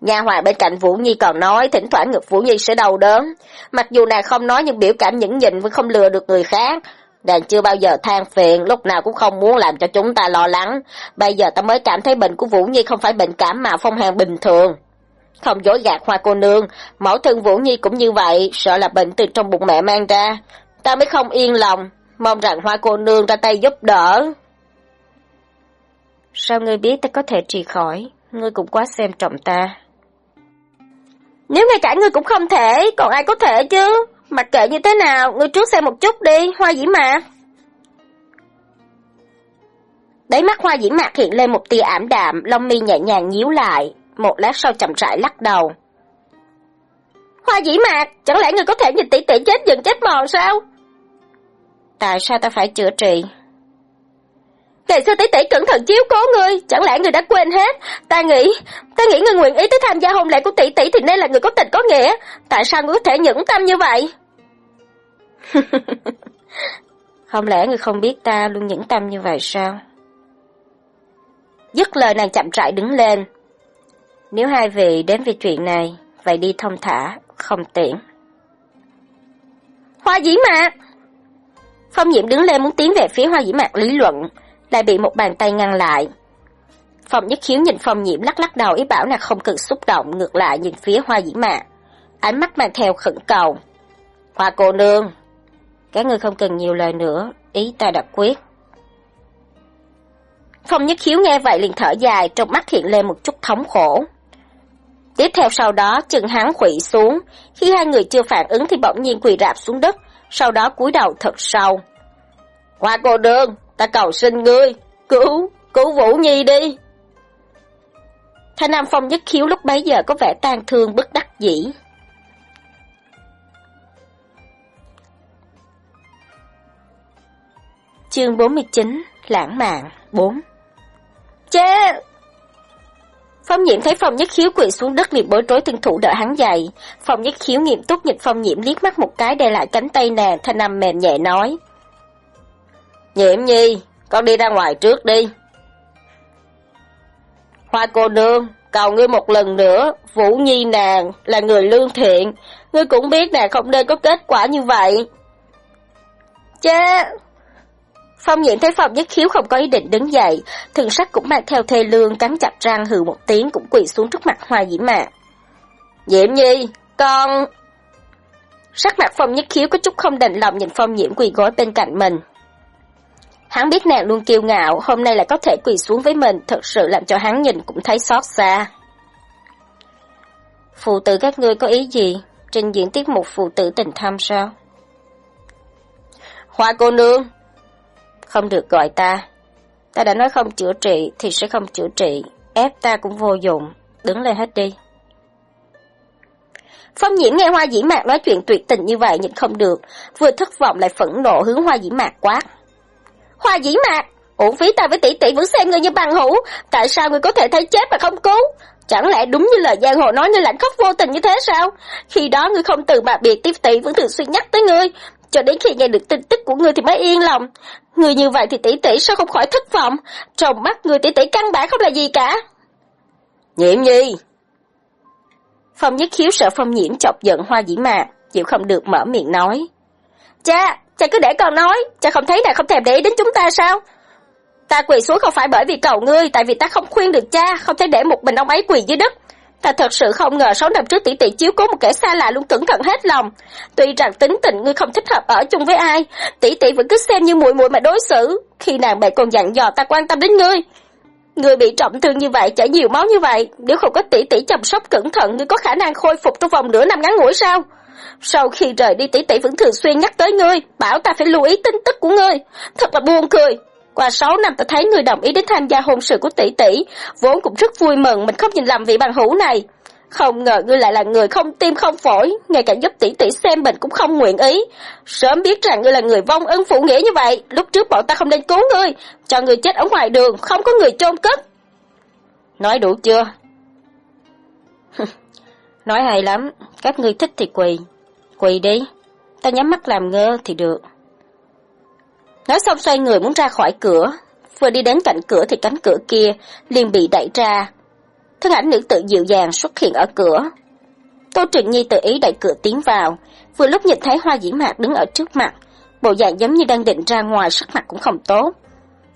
Nhà hoàng bên cạnh Vũ Nhi còn nói thỉnh thoảng ngực Vũ Nhi sẽ đau đớn. Mặc dù nàng không nói nhưng biểu cảm nhẫn nhịn vẫn không lừa được người khác. Nàng chưa bao giờ than phiền, lúc nào cũng không muốn làm cho chúng ta lo lắng. Bây giờ ta mới cảm thấy bệnh của Vũ Nhi không phải bệnh cảm mà phong hàn bình thường. Không dối gạt hoa cô nương, mẫu thân Vũ Nhi cũng như vậy, sợ là bệnh từ trong bụng mẹ mang ra. Ta mới không yên lòng, mong rằng hoa cô nương ra tay giúp đỡ. Sao ngươi biết ta có thể trị khỏi? Ngươi cũng quá xem trọng ta. Nếu ngay cả ngươi cũng không thể, còn ai có thể chứ? Mặc kệ như thế nào, ngươi trước xem một chút đi, hoa dĩ mạc. Đáy mắt hoa dĩ mạc hiện lên một tia ảm đạm, lông mi nhẹ nhàng nhíu lại, một lát sau chậm rãi lắc đầu. Hoa dĩ mạc, chẳng lẽ người có thể nhìn tỷ tỷ chết dần chết mòn sao? Tại sao ta phải chữa trị? Ngày xưa tỷ tỷ cẩn thận chiếu cố ngươi, chẳng lẽ người đã quên hết? Ta nghĩ, ta nghĩ người nguyện ý tới tham gia hôn lễ của tỷ tỷ thì nên là người có tình có nghĩa. Tại sao ngươi có thể nhẫn tâm như vậy? <laughs> không lẽ người không biết ta luôn nhẫn tâm như vậy sao? Dứt lời nàng chậm rãi đứng lên, nếu hai vị đến vì chuyện này, vậy đi thông thả, không tiện. Hoa dĩ mạc! Phong Diễm đứng lên muốn tiến về phía hoa dĩ mạc lý luận, lại bị một bàn tay ngăn lại. Phong nhất khiếu nhìn phong Diễm lắc lắc đầu ý bảo là không cần xúc động ngược lại nhìn phía hoa dĩ mạc. Ánh mắt mang theo khẩn cầu. Hoa cô nương! Các người không cần nhiều lời nữa, ý ta đã quyết. Phong nhất khiếu nghe vậy liền thở dài, trong mắt hiện lên một chút thống khổ. Tiếp theo sau đó, chân hắn khủy xuống. Khi hai người chưa phản ứng thì bỗng nhiên quỳ rạp xuống đất, sau đó cúi đầu thật sâu. Hoa cô đường, ta cầu xin ngươi, cứu, cứu Vũ Nhi đi. Thanh Nam Phong nhất khiếu lúc bấy giờ có vẻ tan thương bất đắc dĩ. Chương 49 Lãng mạn 4 chết Phong nhiễm thấy Phong nhất khiếu quỳ xuống đất liền bối rối từng thủ đỡ hắn dậy. Phong nhất khiếu nghiêm túc nhìn Phong nhiễm liếc mắt một cái để lại cánh tay nàng thanh âm mềm nhẹ nói. Nhiễm nhi, con đi ra ngoài trước đi. Hoa cô nương, cầu ngươi một lần nữa, Vũ Nhi nàng là người lương thiện, ngươi cũng biết nàng không nên có kết quả như vậy. Cha! Phong nhiễm thấy Phong nhất khiếu không có ý định đứng dậy, thường sắc cũng mang theo thê lương cắn chặt răng hừ một tiếng cũng quỳ xuống trước mặt hoa Diễm mạc. Diễm Nhi, con... Sắc mặt Phong nhất khiếu có chút không đành lòng nhìn Phong nhiễm quỳ gối bên cạnh mình. Hắn biết nàng luôn kiêu ngạo, hôm nay lại có thể quỳ xuống với mình, thật sự làm cho hắn nhìn cũng thấy xót xa. Phụ tử các ngươi có ý gì? Trình diễn tiết mục phụ tử tình thăm sao? Hoa cô nương, không được gọi ta. Ta đã nói không chữa trị thì sẽ không chữa trị, ép ta cũng vô dụng, đứng lên hết đi. Phong nhiễm nghe Hoa Dĩ Mạc nói chuyện tuyệt tình như vậy nhìn không được, vừa thất vọng lại phẫn nộ hướng Hoa Dĩ Mạc quát. Hoa Dĩ Mạc, uổng phí ta với tỷ tỷ vẫn xem ngươi như bằng hữu, tại sao ngươi có thể thấy chết mà không cứu? Chẳng lẽ đúng như lời giang hồ nói ngươi lạnh khóc vô tình như thế sao? Khi đó ngươi không từ mà biệt tiếp tỷ vẫn thường xuyên nhắc tới ngươi, cho đến khi nghe được tin tức của ngươi thì mới yên lòng. Ngươi như vậy thì tỷ tỷ sao không khỏi thất vọng? Trong mắt ngươi tỷ tỷ căn bản không là gì cả. Nhiễm nhi! Phong nhất khiếu sợ phong nhiễm chọc giận hoa dĩ mạc, chịu không được mở miệng nói. Cha, cha cứ để con nói, cha không thấy nàng không thèm để ý đến chúng ta sao? Ta quỳ xuống không phải bởi vì cầu ngươi, tại vì ta không khuyên được cha, không thể để một mình ông ấy quỳ dưới đất. Ta thật sự không ngờ sáu năm trước tỷ tỷ chiếu cố một kẻ xa lạ luôn cẩn thận hết lòng. Tuy rằng tính tình ngươi không thích hợp ở chung với ai, tỷ tỷ vẫn cứ xem như muội muội mà đối xử. Khi nàng bệ còn dặn dò ta quan tâm đến ngươi. Ngươi bị trọng thương như vậy, chảy nhiều máu như vậy, nếu không có tỷ tỷ chăm sóc cẩn thận, ngươi có khả năng khôi phục trong vòng nửa năm ngắn ngủi sao? Sau khi rời đi tỷ tỷ vẫn thường xuyên nhắc tới ngươi, bảo ta phải lưu ý tin tức của ngươi. Thật là buồn cười. Qua 6 năm ta thấy người đồng ý đến tham gia hôn sự của tỷ tỷ, vốn cũng rất vui mừng mình không nhìn lầm vị bằng hữu này. Không ngờ ngươi lại là người không tim không phổi, ngay cả giúp tỷ tỷ xem bệnh cũng không nguyện ý. Sớm biết rằng ngươi là người vong ân phụ nghĩa như vậy, lúc trước bọn ta không nên cứu ngươi, cho ngươi chết ở ngoài đường, không có người chôn cất. Nói đủ chưa? <laughs> Nói hay lắm, các ngươi thích thì quỳ. Quỳ đi, ta nhắm mắt làm ngơ thì được. Nói xong xoay người muốn ra khỏi cửa, vừa đi đến cạnh cửa thì cánh cửa kia liền bị đẩy ra. Thân ảnh nữ tự dịu dàng xuất hiện ở cửa. Tô Trịnh Nhi tự ý đẩy cửa tiến vào, vừa lúc nhìn thấy Hoa Dĩ Mạc đứng ở trước mặt, bộ dạng giống như đang định ra ngoài sắc mặt cũng không tốt.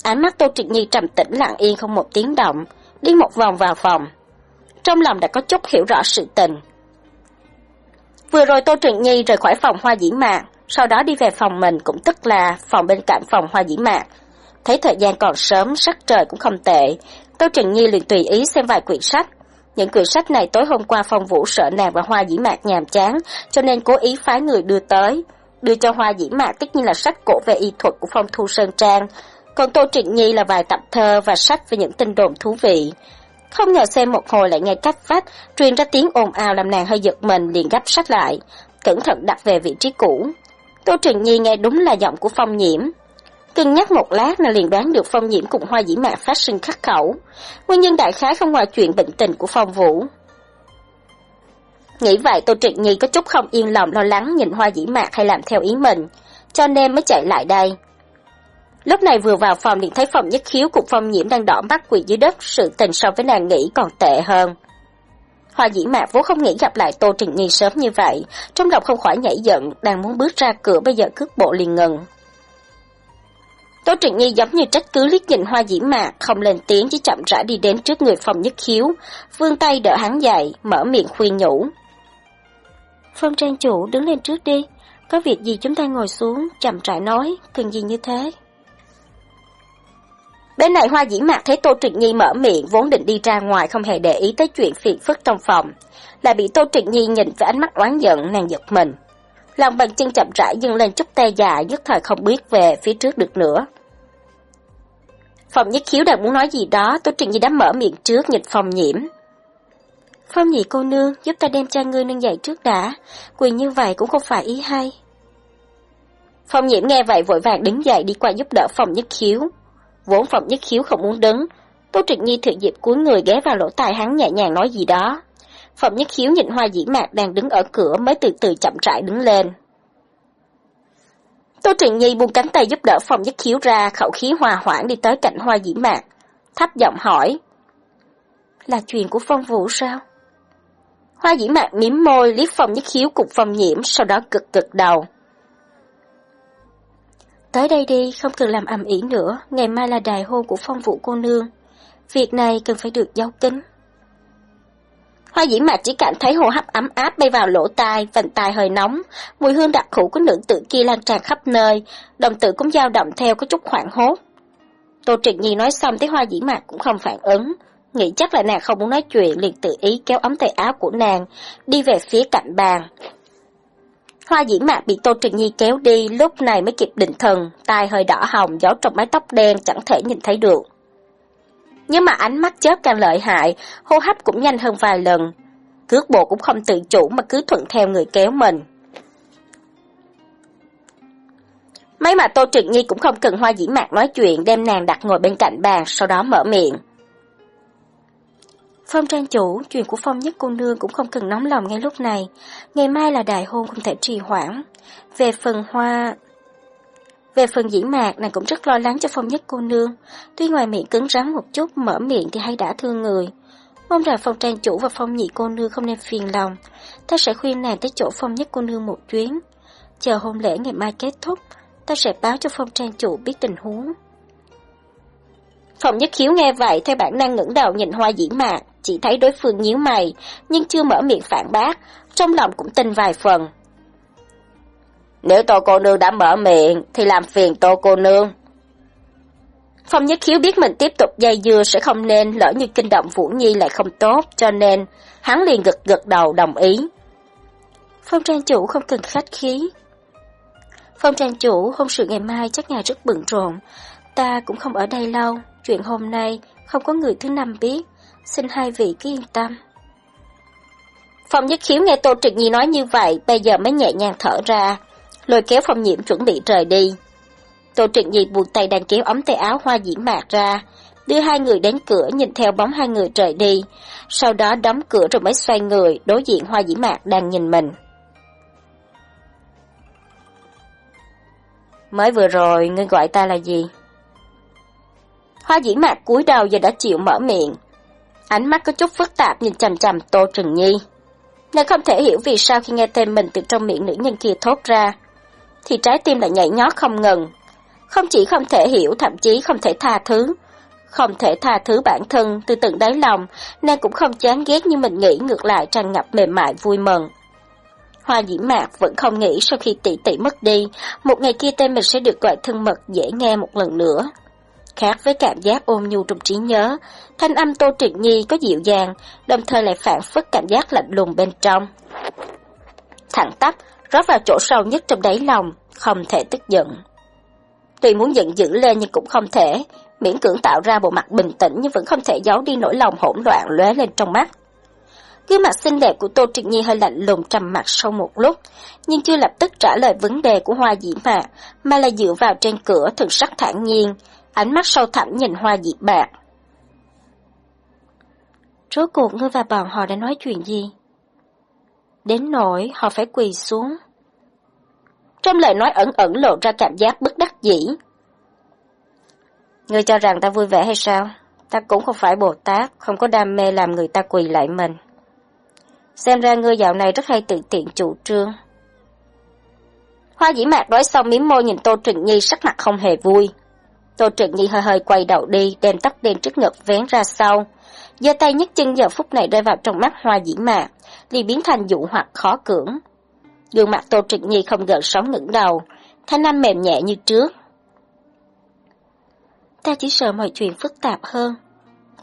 Ánh mắt Tô Trịnh Nhi trầm tĩnh lặng yên không một tiếng động, đi một vòng vào phòng. Trong lòng đã có chút hiểu rõ sự tình. Vừa rồi Tô Trịnh Nhi rời khỏi phòng Hoa Dĩ Mạc, sau đó đi về phòng mình cũng tức là phòng bên cạnh phòng Hoa Dĩ Mạc. Thấy thời gian còn sớm, sắc trời cũng không tệ, Tô Trần Nhi liền tùy ý xem vài quyển sách. Những quyển sách này tối hôm qua phong vũ sợ nàng và Hoa Dĩ Mạc nhàm chán, cho nên cố ý phái người đưa tới. Đưa cho Hoa Dĩ Mạc tất nhiên là sách cổ về y thuật của phong thu Sơn Trang, còn Tô Trịnh Nhi là vài tập thơ và sách về những tin đồn thú vị. Không ngờ xem một hồi lại nghe cách vách, truyền ra tiếng ồn ào làm nàng hơi giật mình liền gấp sách lại, cẩn thận đặt về vị trí cũ. Tô Trừng Nhi nghe đúng là giọng của Phong Nhiễm. Cân nhắc một lát là liền đoán được Phong Nhiễm cùng Hoa Dĩ Mạc phát sinh khắc khẩu. Nguyên nhân đại khái không ngoài chuyện bệnh tình của Phong Vũ. Nghĩ vậy Tô Trịnh Nhi có chút không yên lòng lo lắng nhìn Hoa Dĩ Mạc hay làm theo ý mình, cho nên mới chạy lại đây. Lúc này vừa vào phòng liền thấy phòng Nhất Khiếu cùng Phong Nhiễm đang đỏ mắt quỳ dưới đất, sự tình so với nàng nghĩ còn tệ hơn. Hoa dĩ mạc vốn không nghĩ gặp lại Tô Trình Nhi sớm như vậy, trong lòng không khỏi nhảy giận, đang muốn bước ra cửa bây giờ cước bộ liền ngừng. Tô Trịnh Nhi giống như trách cứ liếc nhìn hoa dĩ mạc, không lên tiếng chỉ chậm rãi đi đến trước người phòng nhất khiếu, vươn tay đỡ hắn dậy, mở miệng khuyên nhủ. Phong trang chủ đứng lên trước đi, có việc gì chúng ta ngồi xuống, chậm rãi nói, cần gì như thế. Bên này Hoa Dĩ Mạc thấy Tô Trịnh Nhi mở miệng vốn định đi ra ngoài không hề để ý tới chuyện phiền phức trong phòng, lại bị Tô Trịnh Nhi nhìn với ánh mắt oán giận nàng giật mình. Lòng bàn chân chậm rãi dâng lên chút tê dài, nhất thời không biết về phía trước được nữa. Phòng nhất khiếu đang muốn nói gì đó, Tô Trịnh Nhi đã mở miệng trước nhìn phòng nhiễm. Phong nhị cô nương, giúp ta đem cha ngươi nâng dậy trước đã, quyền như vậy cũng không phải ý hay. Phong nhiễm nghe vậy vội vàng đứng dậy đi qua giúp đỡ phòng nhất khiếu. Vốn phòng nhất khiếu không muốn đứng, Tô Trịnh Nhi thừa dịp cuối người ghé vào lỗ tai hắn nhẹ nhàng nói gì đó. Phòng nhất khiếu nhìn hoa dĩ mạc đang đứng ở cửa mới từ từ chậm rãi đứng lên. Tô Trịnh Nhi buông cánh tay giúp đỡ phòng nhất khiếu ra, khẩu khí hòa hoãn đi tới cạnh hoa dĩ mạc. Thấp giọng hỏi. Là chuyện của phong vũ sao? Hoa dĩ mạc miếm môi liếc phong nhất khiếu cùng phong nhiễm, sau đó cực cực đầu. Tới đây đi, không cần làm ầm ĩ nữa, ngày mai là đài hôn của phong vũ cô nương. Việc này cần phải được giấu kín. Hoa dĩ mạc chỉ cảm thấy hô hấp ấm áp bay vào lỗ tai, vành tai hơi nóng, mùi hương đặc hữu của nữ tử kia lan tràn khắp nơi, đồng tử cũng dao động theo có chút hoảng hốt. Tô Trịnh Nhi nói xong thấy hoa dĩ mạc cũng không phản ứng, nghĩ chắc là nàng không muốn nói chuyện liền tự ý kéo ống tay áo của nàng, đi về phía cạnh bàn. Hoa diễn mạc bị Tô Trịnh Nhi kéo đi, lúc này mới kịp định thần, tai hơi đỏ hồng, gió trong mái tóc đen chẳng thể nhìn thấy được nhưng mà ánh mắt chớp càng lợi hại, hô hấp cũng nhanh hơn vài lần. Cước bộ cũng không tự chủ mà cứ thuận theo người kéo mình. Mấy mà Tô Trịnh Nhi cũng không cần hoa dĩ mạc nói chuyện, đem nàng đặt ngồi bên cạnh bàn, sau đó mở miệng. Phong trang chủ, chuyện của Phong nhất cô nương cũng không cần nóng lòng ngay lúc này. Ngày mai là đại hôn không thể trì hoãn. Về phần hoa, về phần dĩ mạc, nàng cũng rất lo lắng cho phong nhất cô nương. Tuy ngoài miệng cứng rắn một chút, mở miệng thì hay đã thương người. Mong rằng phong trang chủ và phong nhị cô nương không nên phiền lòng. Ta sẽ khuyên nàng tới chỗ phong nhất cô nương một chuyến. Chờ hôn lễ ngày mai kết thúc, ta sẽ báo cho phong trang chủ biết tình huống. Phong nhất khiếu nghe vậy, theo bản năng ngẩng đầu nhìn hoa dĩ mạc, chỉ thấy đối phương nhíu mày, nhưng chưa mở miệng phản bác, trong lòng cũng tin vài phần. Nếu tô cô nương đã mở miệng, thì làm phiền tô cô nương. Phong Nhất Khiếu biết mình tiếp tục dây dưa sẽ không nên, lỡ như kinh động Vũ Nhi lại không tốt, cho nên hắn liền gật gật đầu đồng ý. Phong trang chủ không cần khách khí. Phong trang chủ, hôn sự ngày mai chắc ngài rất bận rộn. Ta cũng không ở đây lâu, chuyện hôm nay không có người thứ năm biết, xin hai vị cứ yên tâm. Phong Nhất Khiếu nghe Tô Trực Nhi nói như vậy, bây giờ mới nhẹ nhàng thở ra, lôi kéo phong nhiễm chuẩn bị rời đi. Tô Trực Nhi buộc tay đang kéo ống tay áo hoa diễm mạc ra, đưa hai người đến cửa nhìn theo bóng hai người rời đi, sau đó đóng cửa rồi mới xoay người đối diện hoa diễm mạc đang nhìn mình. Mới vừa rồi, ngươi gọi ta là gì? Hoa dĩ mạc cúi đầu giờ đã chịu mở miệng. Ánh mắt có chút phức tạp nhìn chằm chằm Tô Trừng Nhi. Nàng không thể hiểu vì sao khi nghe tên mình từ trong miệng nữ nhân kia thốt ra, thì trái tim lại nhảy nhót không ngừng. Không chỉ không thể hiểu, thậm chí không thể tha thứ. Không thể tha thứ bản thân từ tận đáy lòng, nàng cũng không chán ghét như mình nghĩ ngược lại tràn ngập mềm mại vui mừng. Hoa dĩ mạc vẫn không nghĩ sau khi tỷ tỷ mất đi, một ngày kia tên mình sẽ được gọi thân mật dễ nghe một lần nữa. Khác với cảm giác ôm nhu trong trí nhớ, thanh âm Tô Trịnh Nhi có dịu dàng, đồng thời lại phản phất cảm giác lạnh lùng bên trong. Thẳng tắp, rót vào chỗ sâu nhất trong đáy lòng, không thể tức giận. Tuy muốn giận dữ lên nhưng cũng không thể, miễn cưỡng tạo ra bộ mặt bình tĩnh nhưng vẫn không thể giấu đi nỗi lòng hỗn loạn lóe lên trong mắt. Gương mặt xinh đẹp của Tô Trịnh Nhi hơi lạnh lùng trầm mặt sau một lúc, nhưng chưa lập tức trả lời vấn đề của Hoa Dĩ Mạc, mà là dựa vào trên cửa thần sắc thản nhiên, ánh mắt sâu thẳm nhìn Hoa Dĩ bạc. Rốt cuộc ngươi và bọn họ đã nói chuyện gì? Đến nỗi họ phải quỳ xuống. Trong lời nói ẩn ẩn lộ ra cảm giác bất đắc dĩ. Ngươi cho rằng ta vui vẻ hay sao? Ta cũng không phải Bồ Tát, không có đam mê làm người ta quỳ lại mình. Xem ra ngươi dạo này rất hay tự tiện chủ trương. Hoa dĩ mạc nói xong miếm môi nhìn Tô Trịnh Nhi sắc mặt không hề vui. Tô Trịnh Nhi hơi hơi quay đầu đi, đem tóc đen trước ngực vén ra sau, giơ tay nhấc chân giờ phút này rơi vào trong mắt hoa dĩ mạc, liền biến thành dụ hoặc khó cưỡng. Gương mặt Tô Trịnh Nhi không gợn sóng ngẩng đầu, thanh âm mềm nhẹ như trước. Ta chỉ sợ mọi chuyện phức tạp hơn.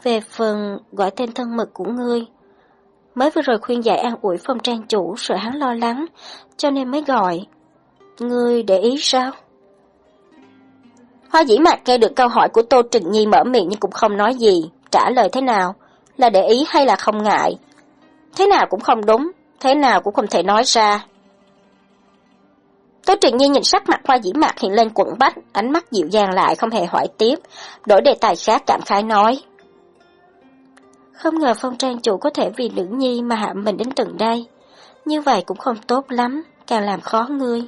Về phần gọi tên thân mật của ngươi, Mới vừa rồi khuyên giải an ủi phong trang chủ sợ hắn lo lắng, cho nên mới gọi. Ngươi để ý sao? Hoa dĩ mạc nghe được câu hỏi của Tô Trừng Nhi mở miệng nhưng cũng không nói gì, trả lời thế nào, là để ý hay là không ngại. Thế nào cũng không đúng, thế nào cũng không thể nói ra. Tô Trừng Nhi nhìn sắc mặt hoa dĩ mạc hiện lên quẩn bách, ánh mắt dịu dàng lại không hề hỏi tiếp, đổi đề tài khác cảm khái nói. Không ngờ phong trang chủ có thể vì nữ nhi mà hạ mình đến từng đây. Như vậy cũng không tốt lắm, càng làm khó ngươi.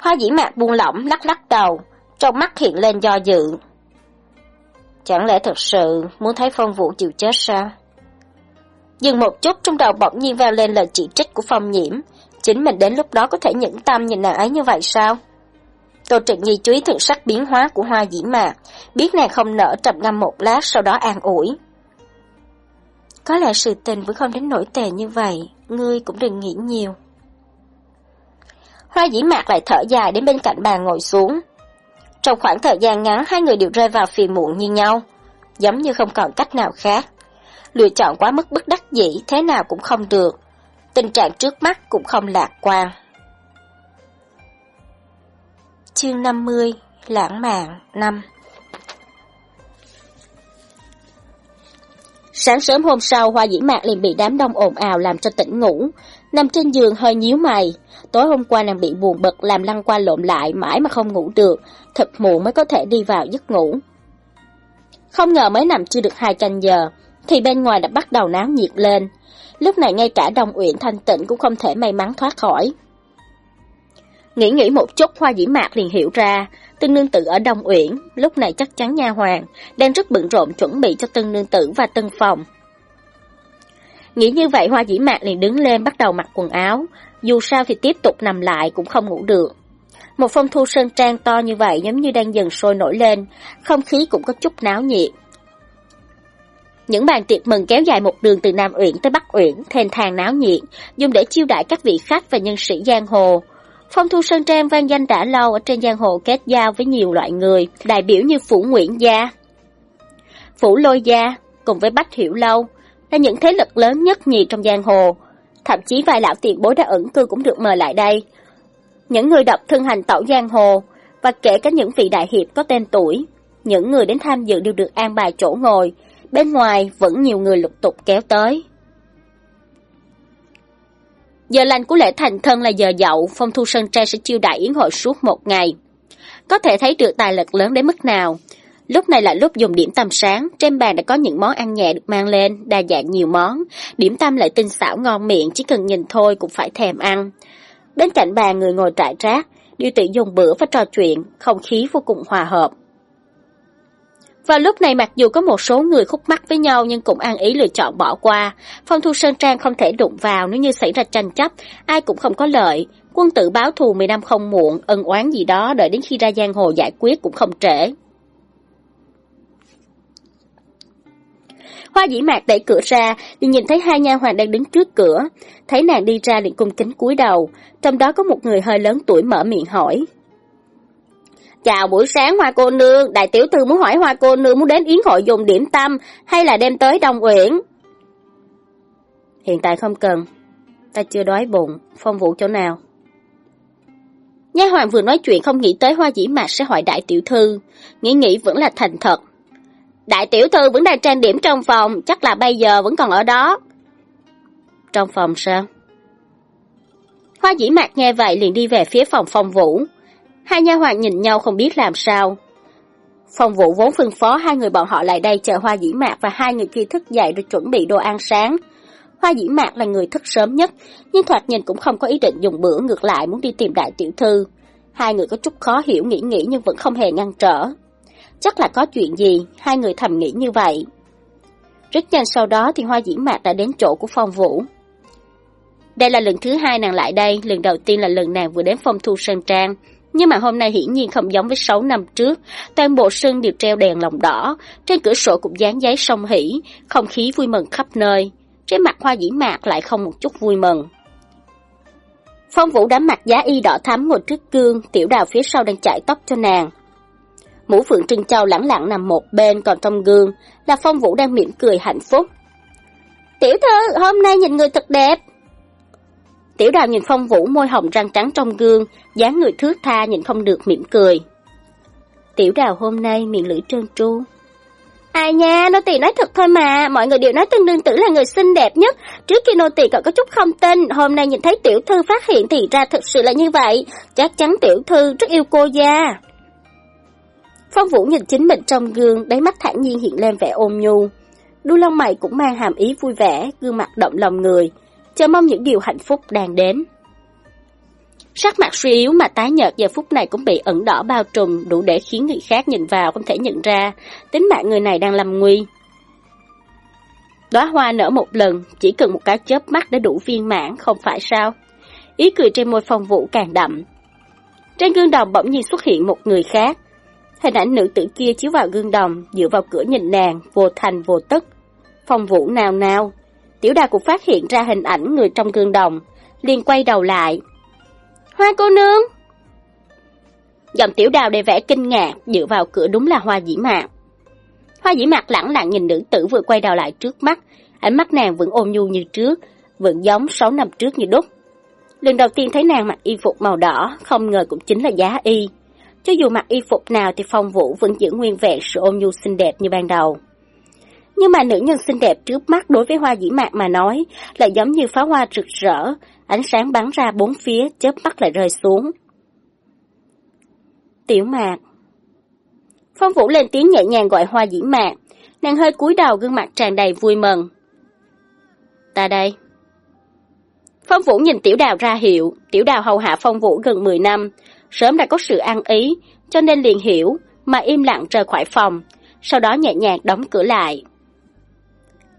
Hoa dĩ mạc buông lỏng, lắc lắc đầu, trong mắt hiện lên do dự. Chẳng lẽ thật sự muốn thấy phong vũ chịu chết sao? Dừng một chút trong đầu bỗng nhiên vang lên lời chỉ trích của phong nhiễm. Chính mình đến lúc đó có thể nhẫn tâm nhìn nàng ấy như vậy sao? Tô Trịnh Nhi chú ý thượng sắc biến hóa của hoa dĩ mạc, biết nàng không nở trầm ngâm một lát sau đó an ủi. Có lẽ sự tình vẫn không đến nổi tệ như vậy, ngươi cũng đừng nghĩ nhiều. Hoa dĩ mạc lại thở dài đến bên cạnh bàn ngồi xuống. Trong khoảng thời gian ngắn hai người đều rơi vào phiền muộn như nhau, giống như không còn cách nào khác. Lựa chọn quá mức bất đắc dĩ thế nào cũng không được, tình trạng trước mắt cũng không lạc quan. Chương 50 Lãng mạn 5 Sáng sớm hôm sau, Hoa Dĩ Mạc liền bị đám đông ồn ào làm cho tỉnh ngủ. Nằm trên giường hơi nhíu mày. Tối hôm qua nàng bị buồn bực làm lăn qua lộn lại mãi mà không ngủ được. Thật muộn mới có thể đi vào giấc ngủ. Không ngờ mới nằm chưa được hai canh giờ, thì bên ngoài đã bắt đầu náo nhiệt lên. Lúc này ngay cả đồng Uyển thanh tịnh cũng không thể may mắn thoát khỏi. Nghĩ nghĩ một chút Hoa Dĩ Mạc liền hiểu ra, Tân Nương Tử ở Đông Uyển, lúc này chắc chắn nha hoàng, đang rất bận rộn chuẩn bị cho Tân Nương Tử và Tân Phòng. Nghĩ như vậy Hoa Dĩ Mạc liền đứng lên bắt đầu mặc quần áo, dù sao thì tiếp tục nằm lại cũng không ngủ được. Một phong thu sơn trang to như vậy giống như đang dần sôi nổi lên, không khí cũng có chút náo nhiệt. Những bàn tiệc mừng kéo dài một đường từ Nam Uyển tới Bắc Uyển, thèn thang náo nhiệt, dùng để chiêu đãi các vị khách và nhân sĩ giang hồ. Phong Thu Sơn Trang vang danh đã lâu ở trên giang hồ kết giao với nhiều loại người, đại biểu như Phủ Nguyễn Gia, Phủ Lôi Gia, cùng với Bách Hiểu Lâu, là những thế lực lớn nhất nhì trong giang hồ. Thậm chí vài lão tiền bối đã ẩn cư cũng được mời lại đây. Những người độc thân hành tẩu giang hồ, và kể cả những vị đại hiệp có tên tuổi, những người đến tham dự đều được an bài chỗ ngồi, bên ngoài vẫn nhiều người lục tục kéo tới. Giờ lành của lễ thành thân là giờ dậu, phong thu sơn trai sẽ chiêu đại yến hội suốt một ngày. Có thể thấy được tài lực lớn đến mức nào. Lúc này là lúc dùng điểm tâm sáng, trên bàn đã có những món ăn nhẹ được mang lên, đa dạng nhiều món. Điểm tâm lại tinh xảo ngon miệng, chỉ cần nhìn thôi cũng phải thèm ăn. Bên cạnh bàn người ngồi trại trác, điều tự dùng bữa và trò chuyện, không khí vô cùng hòa hợp. Vào lúc này mặc dù có một số người khúc mắc với nhau nhưng cũng ăn ý lựa chọn bỏ qua. Phong Thu Sơn Trang không thể đụng vào nếu như xảy ra tranh chấp, ai cũng không có lợi. Quân tử báo thù 10 năm không muộn, ân oán gì đó đợi đến khi ra giang hồ giải quyết cũng không trễ. Hoa dĩ mạc đẩy cửa ra, liền nhìn thấy hai nha hoàn đang đứng trước cửa. Thấy nàng đi ra liền cung kính cúi đầu, trong đó có một người hơi lớn tuổi mở miệng hỏi. Chào buổi sáng Hoa cô nương, đại tiểu thư muốn hỏi Hoa cô nương muốn đến yến hội dùng điểm tâm hay là đem tới Đông Uyển? Hiện tại không cần, ta chưa đói bụng, phong vụ chỗ nào? Nha hoàng vừa nói chuyện không nghĩ tới Hoa Dĩ Mạc sẽ hỏi đại tiểu thư, nghĩ nghĩ vẫn là thành thật. Đại tiểu thư vẫn đang trang điểm trong phòng, chắc là bây giờ vẫn còn ở đó. Trong phòng sao? Hoa Dĩ Mạc nghe vậy liền đi về phía phòng phong vũ. Hai nha hoàn nhìn nhau không biết làm sao. Phong Vũ vốn phân phó hai người bọn họ lại đây chờ Hoa Dĩ Mạc và hai người kia thức dậy để chuẩn bị đồ ăn sáng. Hoa Dĩ Mạc là người thức sớm nhất, nhưng thoạt nhìn cũng không có ý định dùng bữa ngược lại muốn đi tìm đại tiểu thư. Hai người có chút khó hiểu nghĩ nghĩ nhưng vẫn không hề ngăn trở. Chắc là có chuyện gì, hai người thầm nghĩ như vậy. Rất nhanh sau đó thì Hoa Dĩ Mạc đã đến chỗ của Phong Vũ. Đây là lần thứ hai nàng lại đây, lần đầu tiên là lần nàng vừa đến Phong Thu Sơn Trang, nhưng mà hôm nay hiển nhiên không giống với 6 năm trước, toàn bộ sân đều treo đèn lồng đỏ, trên cửa sổ cũng dán giấy song hỷ, không khí vui mừng khắp nơi. Trên mặt hoa dĩ mạc lại không một chút vui mừng. Phong Vũ đã mặc giá y đỏ thắm ngồi trước gương, tiểu đào phía sau đang chải tóc cho nàng. Mũ phượng Trân Châu lẳng lặng nằm một bên, còn trong gương là Phong Vũ đang mỉm cười hạnh phúc. Tiểu thư, hôm nay nhìn người thật đẹp. Tiểu đào nhìn Phong Vũ môi hồng răng trắng trong gương, dáng người thước tha nhìn không được mỉm cười. Tiểu đào hôm nay miệng lưỡi trơn tru. Ai nha, nô tỳ nói thật thôi mà, mọi người đều nói tân đương tử là người xinh đẹp nhất. Trước khi nô tỳ còn có chút không tin, hôm nay nhìn thấy tiểu thư phát hiện thì ra thật sự là như vậy. Chắc chắn tiểu thư rất yêu cô gia. Phong Vũ nhìn chính mình trong gương, đáy mắt thản nhiên hiện lên vẻ ôn nhu. Đuôi lông mày cũng mang hàm ý vui vẻ, gương mặt động lòng người, chờ mong những điều hạnh phúc đang đến. Sắc mặt suy yếu mà tái nhợt giờ phút này cũng bị ẩn đỏ bao trùm, đủ để khiến người khác nhìn vào không thể nhận ra, tính mạng người này đang lâm nguy. Đóa hoa nở một lần, chỉ cần một cái chớp mắt đã đủ viên mãn, không phải sao? Ý cười trên môi phong vũ càng đậm. Trên gương đồng bỗng nhiên xuất hiện một người khác. Hình ảnh nữ tử kia chiếu vào gương đồng, dựa vào cửa nhìn nàng, vô thành vô tức. Phong vũ nào nào. Tiểu đà cũng phát hiện ra hình ảnh người trong gương đồng, liền quay đầu lại, Hoa cô nương! Giọng tiểu đào đầy vẻ kinh ngạc, dựa vào cửa đúng là hoa dĩ mạc. Hoa dĩ mạc lẳng lặng nhìn nữ tử vừa quay đầu lại trước mắt, ánh mắt nàng vẫn ôn nhu như trước, vẫn giống 6 năm trước như đúc. Lần đầu tiên thấy nàng mặc y phục màu đỏ, không ngờ cũng chính là giá y. Cho dù mặc y phục nào thì phong vũ vẫn giữ nguyên vẹn sự ôn nhu xinh đẹp như ban đầu. Nhưng mà nữ nhân xinh đẹp trước mắt đối với hoa dĩ mạc mà nói lại giống như pháo hoa rực rỡ, ánh sáng bắn ra bốn phía, chớp mắt lại rơi xuống. Tiểu mạc Phong Vũ lên tiếng nhẹ nhàng gọi hoa dĩ mạc, nàng hơi cúi đầu gương mặt tràn đầy vui mừng. Ta đây. Phong Vũ nhìn Tiểu Đào ra hiệu, Tiểu Đào hầu hạ Phong Vũ gần 10 năm, sớm đã có sự ăn ý, cho nên liền hiểu, mà im lặng rời khỏi phòng, sau đó nhẹ nhàng đóng cửa lại.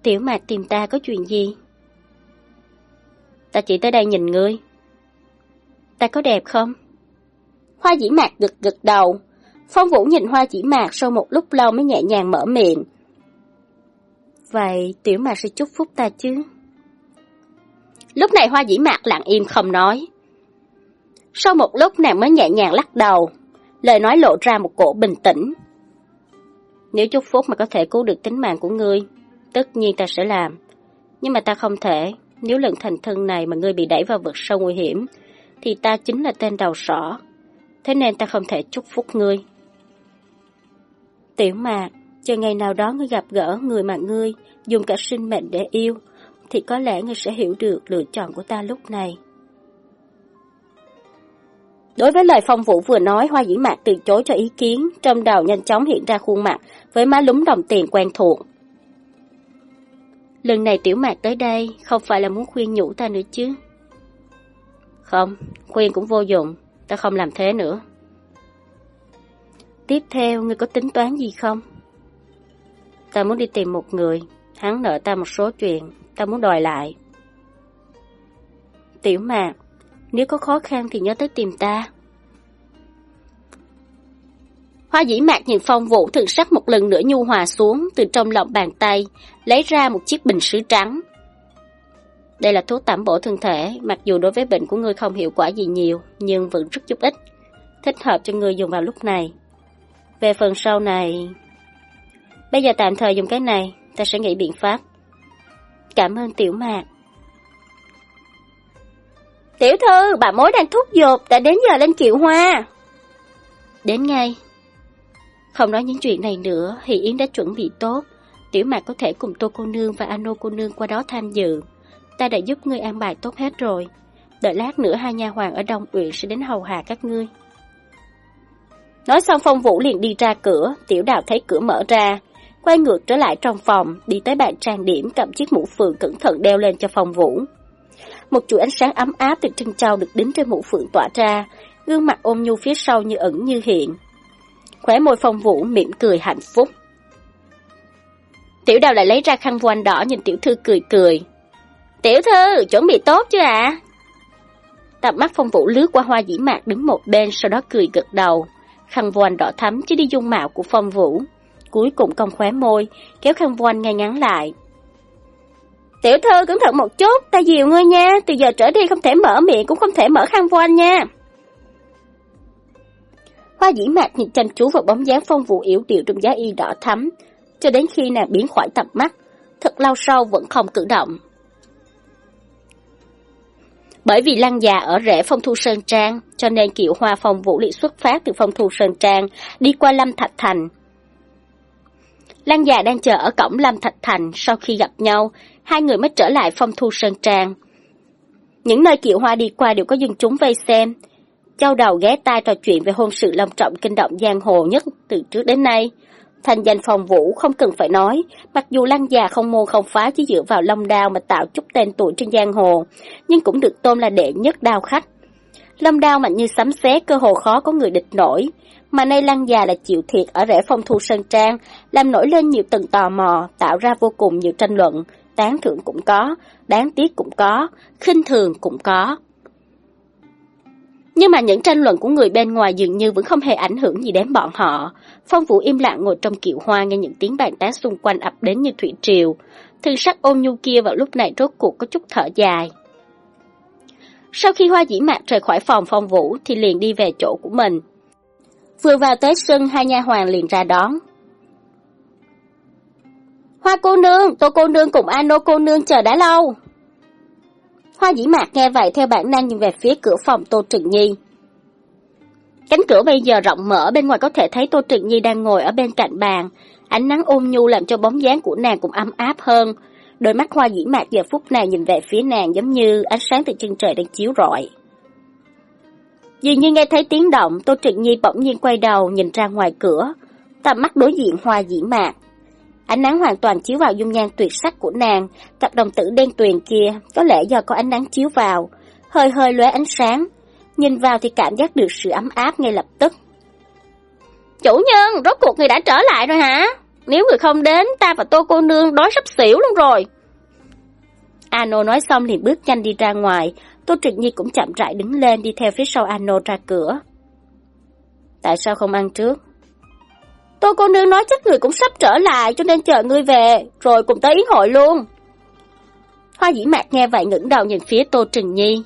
Tiểu Mạc tìm ta có chuyện gì? Ta chỉ tới đây nhìn ngươi. Ta có đẹp không? Hoa dĩ mạc gật gật đầu. Phong Vũ nhìn hoa dĩ mạc sau một lúc lâu mới nhẹ nhàng mở miệng. Vậy tiểu mạc sẽ chúc phúc ta chứ? Lúc này hoa dĩ mạc lặng im không nói. Sau một lúc nàng mới nhẹ nhàng lắc đầu, lời nói lộ ra một cổ bình tĩnh. Nếu chúc phúc mà có thể cứu được tính mạng của ngươi, tất nhiên ta sẽ làm. Nhưng mà ta không thể, nếu lần thành thân này mà ngươi bị đẩy vào vực sâu nguy hiểm, thì ta chính là tên đầu sỏ. Thế nên ta không thể chúc phúc ngươi. Tiểu mạc, chờ ngày nào đó ngươi gặp gỡ người mà ngươi dùng cả sinh mệnh để yêu, thì có lẽ ngươi sẽ hiểu được lựa chọn của ta lúc này. Đối với lời phong vũ vừa nói, Hoa Dĩ Mạc từ chối cho ý kiến, trong đầu nhanh chóng hiện ra khuôn mặt với má lúng đồng tiền quen thuộc. Lần này tiểu mạc tới đây không phải là muốn khuyên nhủ ta nữa chứ. Không, khuyên cũng vô dụng, ta không làm thế nữa. Tiếp theo, ngươi có tính toán gì không? Ta muốn đi tìm một người, hắn nợ ta một số chuyện, ta muốn đòi lại. Tiểu mạc, nếu có khó khăn thì nhớ tới tìm ta. Hoa dĩ mạc nhìn phong vũ thường sắc một lần nữa nhu hòa xuống từ trong lòng bàn tay, lấy ra một chiếc bình sứ trắng. Đây là thuốc tẩm bổ thân thể, mặc dù đối với bệnh của ngươi không hiệu quả gì nhiều, nhưng vẫn rất giúp ích. Thích hợp cho ngươi dùng vào lúc này. Về phần sau này... Bây giờ tạm thời dùng cái này, ta sẽ nghĩ biện pháp. Cảm ơn tiểu mạc. Tiểu thư, bà mối đang thúc giục, đã đến giờ lên kiệu hoa. Đến ngay. Không nói những chuyện này nữa, Hỷ Yến đã chuẩn bị tốt. Tiểu Mạc có thể cùng Tô Cô Nương và Ano Cô Nương qua đó tham dự. Ta đã giúp ngươi an bài tốt hết rồi. Đợi lát nữa hai nha hoàng ở Đông Uyển sẽ đến hầu hạ các ngươi. Nói xong Phong Vũ liền đi ra cửa, Tiểu Đào thấy cửa mở ra, quay ngược trở lại trong phòng, đi tới bàn trang điểm cầm chiếc mũ phượng cẩn thận đeo lên cho Phong Vũ. Một chuỗi ánh sáng ấm áp từ trân trao được đính trên mũ phượng tỏa ra, gương mặt ôm nhu phía sau như ẩn như hiện, khóe môi phong vũ mỉm cười hạnh phúc. Tiểu đào lại lấy ra khăn voan đỏ nhìn tiểu thư cười cười. Tiểu thư, chuẩn bị tốt chưa ạ? À? Mắt phong vũ lướt qua hoa dĩ mạc đứng một bên sau đó cười gật đầu. Khăn voan đỏ thắm chứ đi dung mạo của phong vũ. Cuối cùng cong khóe môi, kéo khăn voan ngay ngắn lại. Tiểu thư cẩn thận một chút, ta dìu ngươi nha, từ giờ trở đi không thể mở miệng cũng không thể mở khăn voan nha. Hoa dĩ mạc nhìn chăm chú vào bóng dáng phong vụ yếu điệu trong giá y đỏ thắm, cho đến khi nàng biến khỏi tầm mắt, thật lâu sau vẫn không cử động. Bởi vì lăng già ở rễ phong thu sơn trang, cho nên kiệu hoa phong vũ liệt xuất phát từ phong thu sơn trang, đi qua lâm thạch thành. Lan già đang chờ ở cổng lâm thạch thành, sau khi gặp nhau, hai người mới trở lại phong thu sơn trang. Những nơi kiệu hoa đi qua đều có dân chúng vây xem. Châu đầu ghé tai trò chuyện về hôn sự long trọng kinh động giang hồ nhất từ trước đến nay. Thành danh phòng vũ không cần phải nói, mặc dù lăng già không môn không phá chỉ dựa vào long đao mà tạo chút tên tuổi trên giang hồ, nhưng cũng được tôn là đệ nhất đao khách. Long đao mạnh như sấm xé cơ hồ khó có người địch nổi, mà nay lăng già là chịu thiệt ở rễ phong thu sơn trang, làm nổi lên nhiều tầng tò mò, tạo ra vô cùng nhiều tranh luận, tán thưởng cũng có, đáng tiếc cũng có, khinh thường cũng có. Nhưng mà những tranh luận của người bên ngoài dường như vẫn không hề ảnh hưởng gì đến bọn họ. Phong Vũ im lặng ngồi trong kiệu hoa nghe những tiếng bàn tán xung quanh ập đến như thủy triều. thư sắc ôn nhu kia vào lúc này rốt cuộc có chút thở dài. Sau khi hoa dĩ mạc rời khỏi phòng Phong Vũ thì liền đi về chỗ của mình. Vừa vào tới sân hai nha hoàng liền ra đón. Hoa cô nương, tô cô nương cùng Ano cô nương chờ đã lâu. Hoa dĩ mạc nghe vậy theo bản năng nhìn về phía cửa phòng Tô Trừng Nhi. Cánh cửa bây giờ rộng mở, bên ngoài có thể thấy Tô Trừng Nhi đang ngồi ở bên cạnh bàn. Ánh nắng ôm nhu làm cho bóng dáng của nàng cũng ấm áp hơn. Đôi mắt hoa dĩ mạc giờ phút này nhìn về phía nàng giống như ánh sáng từ chân trời đang chiếu rọi. Dường như nghe thấy tiếng động, Tô Trừng Nhi bỗng nhiên quay đầu nhìn ra ngoài cửa. Tầm mắt đối diện hoa dĩ mạc. Ánh nắng hoàn toàn chiếu vào dung nhan tuyệt sắc của nàng, cặp đồng tử đen tuyền kia, có lẽ do có ánh nắng chiếu vào, hơi hơi lóe ánh sáng. Nhìn vào thì cảm giác được sự ấm áp ngay lập tức. Chủ nhân, rốt cuộc người đã trở lại rồi hả? Nếu người không đến, ta và tô cô nương đói sắp xỉu luôn rồi. Ano nói xong liền bước nhanh đi ra ngoài, Tô Trịnh Nhi cũng chậm rãi đứng lên đi theo phía sau Ano ra cửa. Tại sao không ăn trước? Tô cô nương nói chắc người cũng sắp trở lại cho nên chờ ngươi về, rồi cùng tới yến hội luôn. Hoa dĩ mạc nghe vậy ngẩng đầu nhìn phía Tô Trịnh Nhi.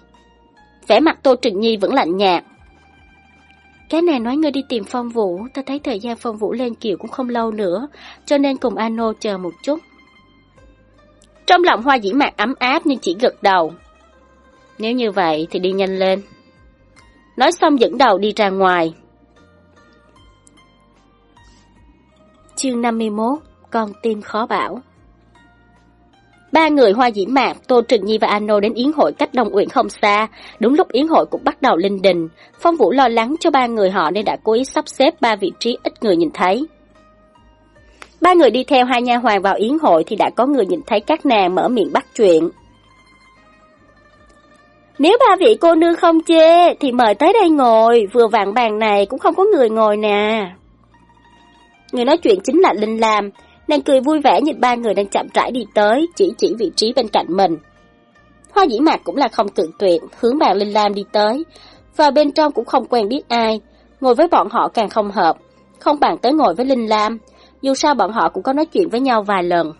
Vẻ mặt Tô Trịnh Nhi vẫn lạnh nhạt. Cái này nói ngươi đi tìm phong vũ, ta thấy thời gian phong vũ lên kiều cũng không lâu nữa, cho nên cùng Ano chờ một chút. Trong lòng hoa dĩ mạc ấm áp nhưng chỉ gật đầu. Nếu như vậy thì đi nhanh lên. Nói xong dẫn đầu đi ra ngoài. Chương 51 Con tim khó bảo Ba người hoa dĩ mạc, Tô Trừng Nhi và Ano đến yến hội cách Đông Uyển không xa. Đúng lúc yến hội cũng bắt đầu linh đình. Phong Vũ lo lắng cho ba người họ nên đã cố ý sắp xếp ba vị trí ít người nhìn thấy. Ba người đi theo hai nha hoàng vào yến hội thì đã có người nhìn thấy các nàng mở miệng bắt chuyện. Nếu ba vị cô nương không chê thì mời tới đây ngồi, vừa vặn bàn này cũng không có người ngồi nè. Người nói chuyện chính là Linh Lam, nàng cười vui vẻ nhìn ba người đang chậm rãi đi tới, chỉ chỉ vị trí bên cạnh mình. Hoa dĩ mạc cũng là không cự tuyệt, hướng bàn Linh Lam đi tới, và bên trong cũng không quen biết ai, ngồi với bọn họ càng không hợp, không bàn tới ngồi với Linh Lam, dù sao bọn họ cũng có nói chuyện với nhau vài lần.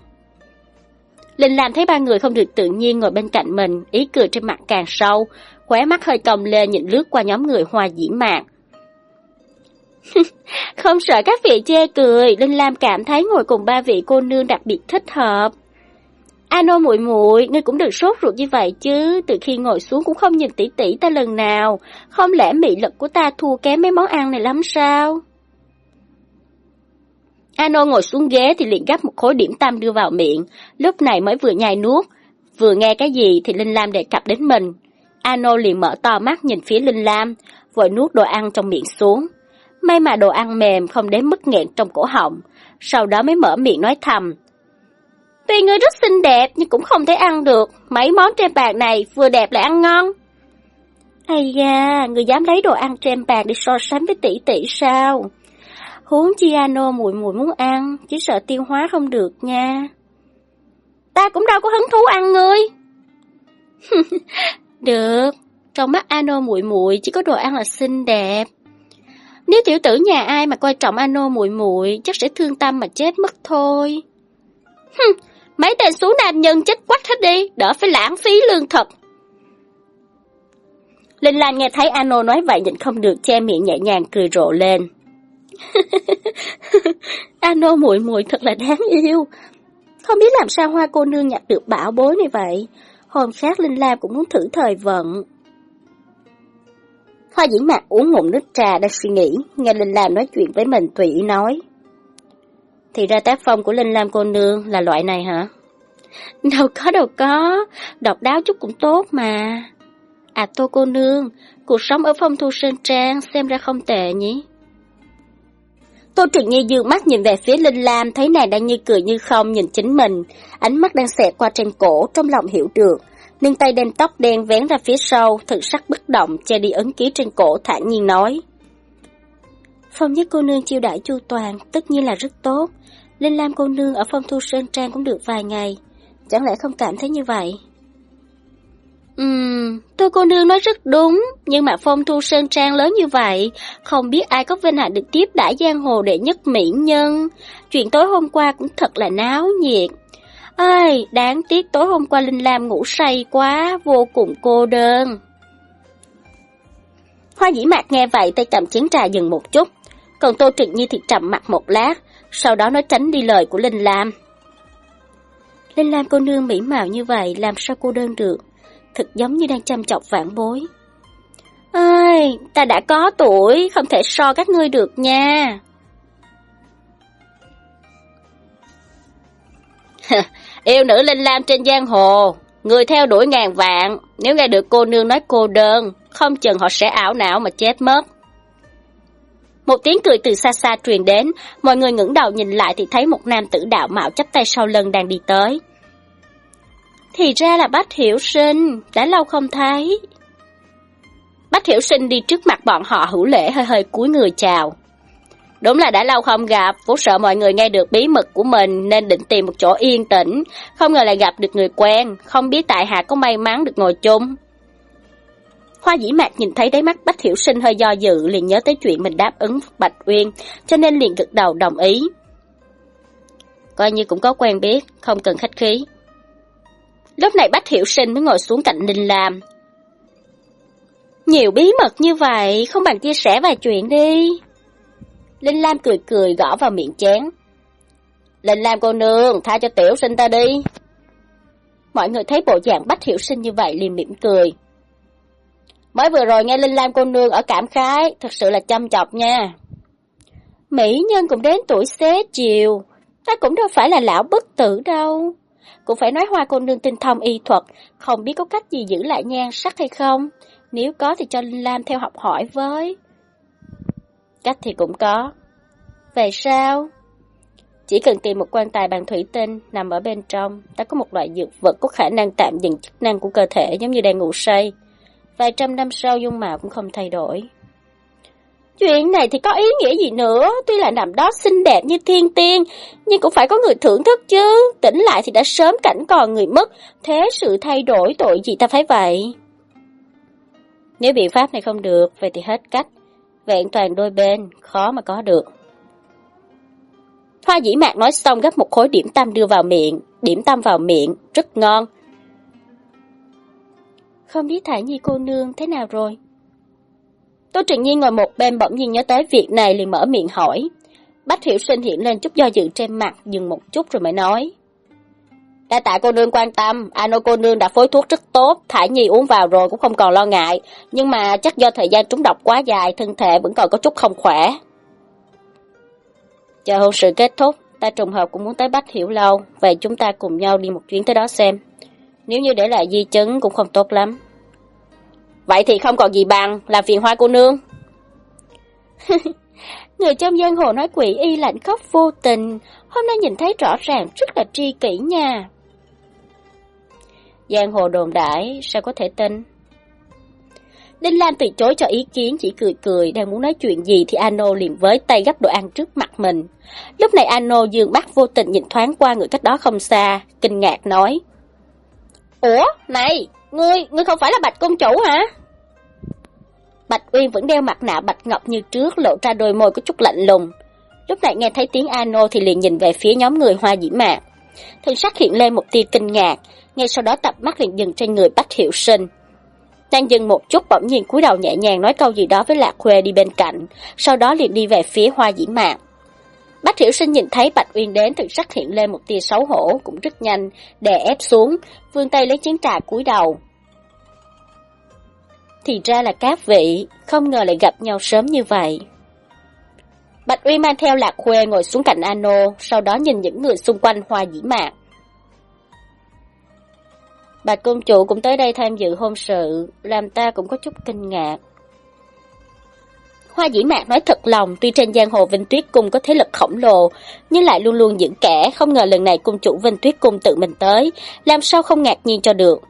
Linh Lam thấy ba người không được tự nhiên ngồi bên cạnh mình, ý cười trên mặt càng sâu, khóe mắt hơi cong lên nhìn lướt qua nhóm người hoa dĩ mạc. <laughs> không sợ các vị chê cười, Linh Lam cảm thấy ngồi cùng ba vị cô nương đặc biệt thích hợp. Ano muội muội, ngươi cũng đừng sốt ruột như vậy chứ, từ khi ngồi xuống cũng không nhìn tỷ tỷ ta lần nào, không lẽ mị lực của ta thua kém mấy món ăn này lắm sao? Ano ngồi xuống ghế thì liền gắp một khối điểm tâm đưa vào miệng, lúc này mới vừa nhai nuốt, vừa nghe cái gì thì Linh Lam đề cập đến mình. Ano liền mở to mắt nhìn phía Linh Lam, vội nuốt đồ ăn trong miệng xuống. May mà đồ ăn mềm không đến mức nghẹn trong cổ họng, sau đó mới mở miệng nói thầm. Tuy ngươi rất xinh đẹp nhưng cũng không thể ăn được, mấy món trên bàn này vừa đẹp lại ăn ngon. Ây da, người dám lấy đồ ăn trên bàn để so sánh với tỷ tỷ sao? Huống chi ano mùi mùi muốn ăn, chỉ sợ tiêu hóa không được nha. Ta cũng đâu có hứng thú ăn ngươi. <laughs> được, trong mắt ano muội muội chỉ có đồ ăn là xinh đẹp. Nếu tiểu tử nhà ai mà coi trọng ano muội muội chắc sẽ thương tâm mà chết mất thôi. Hừm, mấy tên số nam nhân chết quách hết đi, đỡ phải lãng phí lương thực. Linh Lan nghe thấy Ano nói vậy nhịn không được che miệng nhẹ nhàng cười rộ lên. <laughs> Ano muội muội thật là đáng yêu. Không biết làm sao hoa cô nương nhặt được bảo bối này vậy. Hôm khác Linh Lam cũng muốn thử thời vận. Hoa dĩ mạc uống ngụm nước trà đang suy nghĩ, nghe Linh Lam nói chuyện với mình tùy ý nói. Thì ra tác phong của Linh Lam cô nương là loại này hả? Đâu có đâu có, độc đáo chút cũng tốt mà. À tô cô nương, cuộc sống ở phong thu sơn trang xem ra không tệ nhỉ? Tô Trừng Nhi dương mắt nhìn về phía Linh Lam, thấy nàng đang như cười như không nhìn chính mình, ánh mắt đang xẹt qua trên cổ, trong lòng hiểu được. Nâng tay đem tóc đen vén ra phía sau, thực sắc bất động, che đi ấn ký trên cổ, thản nhiên nói. Phong nhất cô nương chiêu đãi chu toàn, tất nhiên là rất tốt. Linh Lam cô nương ở phong thu sơn trang cũng được vài ngày, chẳng lẽ không cảm thấy như vậy? Ừm, tôi cô nương nói rất đúng, nhưng mà phong thu sơn trang lớn như vậy, không biết ai có vinh hạnh được tiếp đãi giang hồ đệ nhất mỹ nhân. Chuyện tối hôm qua cũng thật là náo nhiệt. Ơi, đáng tiếc tối hôm qua Linh Lam ngủ say quá, vô cùng cô đơn. Hoa dĩ mạc nghe vậy tay cầm chén trà dừng một chút, còn Tô Trịnh Nhi thì trầm mặt một lát, sau đó nói tránh đi lời của Linh Lam. Linh Lam cô nương mỹ mạo như vậy, làm sao cô đơn được? Thật giống như đang chăm chọc vãn bối. Ơi, ta đã có tuổi, không thể so các ngươi được nha. <laughs> Yêu nữ Linh Lam trên giang hồ, người theo đuổi ngàn vạn, nếu nghe được cô nương nói cô đơn, không chừng họ sẽ ảo não mà chết mất. Một tiếng cười từ xa xa truyền đến, mọi người ngẩng đầu nhìn lại thì thấy một nam tử đạo mạo chắp tay sau lưng đang đi tới. Thì ra là Bách Hiểu Sinh, đã lâu không thấy. Bách Hiểu Sinh đi trước mặt bọn họ hữu lễ hơi hơi cúi người chào. Đúng là đã lâu không gặp, vốn sợ mọi người nghe được bí mật của mình nên định tìm một chỗ yên tĩnh, không ngờ lại gặp được người quen, không biết tại hạ có may mắn được ngồi chung. Hoa dĩ mạc nhìn thấy đáy mắt Bách Hiểu Sinh hơi do dự liền nhớ tới chuyện mình đáp ứng Bạch Uyên, cho nên liền gật đầu đồng ý. Coi như cũng có quen biết, không cần khách khí. Lúc này Bách Hiểu Sinh mới ngồi xuống cạnh Ninh Lam. Nhiều bí mật như vậy, không bằng chia sẻ vài chuyện đi. Linh Lam cười cười gõ vào miệng chén. Linh Lam cô nương, tha cho tiểu sinh ta đi. Mọi người thấy bộ dạng Bách Hiểu Sinh như vậy liền mỉm cười. Mới vừa rồi nghe Linh Lam cô nương ở cảm khái, thật sự là chăm chọc nha. Mỹ nhân cũng đến tuổi xế chiều, ta cũng đâu phải là lão bất tử đâu. Cũng phải nói hoa cô nương tinh thông y thuật, không biết có cách gì giữ lại nhan sắc hay không. Nếu có thì cho Linh Lam theo học hỏi với. Cách thì cũng có. Về sao? Chỉ cần tìm một quan tài bằng thủy tinh nằm ở bên trong, ta có một loại dược vật có khả năng tạm dừng chức năng của cơ thể giống như đang ngủ say. Vài trăm năm sau dung mạo cũng không thay đổi. Chuyện này thì có ý nghĩa gì nữa, tuy là nằm đó xinh đẹp như thiên tiên, nhưng cũng phải có người thưởng thức chứ, tỉnh lại thì đã sớm cảnh còn người mất, thế sự thay đổi tội gì ta phải vậy? Nếu biện pháp này không được, vậy thì hết cách, vẹn toàn đôi bên, khó mà có được. Hoa dĩ mạc nói xong gấp một khối điểm tâm đưa vào miệng, điểm tâm vào miệng, rất ngon. Không biết thải Nhi cô nương thế nào rồi? Tô Trịnh Nhi ngồi một bên bỗng nhiên nhớ tới việc này liền mở miệng hỏi. Bách Hiểu Sinh hiện lên chút do dự trên mặt, dừng một chút rồi mới nói. Đa tạ cô nương quan tâm, Ano cô nương đã phối thuốc rất tốt, Thải Nhi uống vào rồi cũng không còn lo ngại, nhưng mà chắc do thời gian trúng độc quá dài, thân thể vẫn còn có chút không khỏe. Chờ hôn sự kết thúc, ta trùng hợp cũng muốn tới Bách Hiểu Lâu, vậy chúng ta cùng nhau đi một chuyến tới đó xem. Nếu như để lại di chứng cũng không tốt lắm. Vậy thì không còn gì bằng, làm phiền hoa cô nương. <laughs> Người trong giang hồ nói quỷ y lạnh khóc vô tình, hôm nay nhìn thấy rõ ràng rất là tri kỷ nha. Giang hồ đồn đãi sao có thể tin? Đinh Lam từ chối cho ý kiến, chỉ cười cười, đang muốn nói chuyện gì thì Ano liền với tay gấp đồ ăn trước mặt mình. Lúc này Ano dương mắt vô tình nhìn thoáng qua người cách đó không xa, kinh ngạc nói. Ủa, này, ngươi, ngươi không phải là Bạch Công Chủ hả? Bạch Uyên vẫn đeo mặt nạ bạch ngọc như trước, lộ ra đôi môi có chút lạnh lùng. Lúc này nghe thấy tiếng Ano thì liền nhìn về phía nhóm người hoa dĩ mạc. Thân sắc hiện lên một tia kinh ngạc, ngay sau đó tập mắt liền dừng trên người Bách Hiệu Sinh. Đang dừng một chút bỗng nhiên cúi đầu nhẹ nhàng nói câu gì đó với Lạc Khuê đi bên cạnh, sau đó liền đi về phía hoa dĩ mạc. Bách Hiểu Sinh nhìn thấy Bạch Uyên đến thực sắc hiện lên một tia xấu hổ, cũng rất nhanh, đè ép xuống, vươn tay lấy chén trà cúi đầu. Thì ra là các vị, không ngờ lại gặp nhau sớm như vậy. Bạch uy mang theo Lạc Khuê ngồi xuống cạnh Ano, sau đó nhìn những người xung quanh hoa dĩ mạc. Bạch công chủ cũng tới đây tham dự hôn sự, làm ta cũng có chút kinh ngạc. Hoa dĩ mạc nói thật lòng, tuy trên giang hồ Vinh Tuyết Cung có thế lực khổng lồ, nhưng lại luôn luôn giữ kẻ, không ngờ lần này cung chủ Vinh Tuyết Cung tự mình tới, làm sao không ngạc nhiên cho được.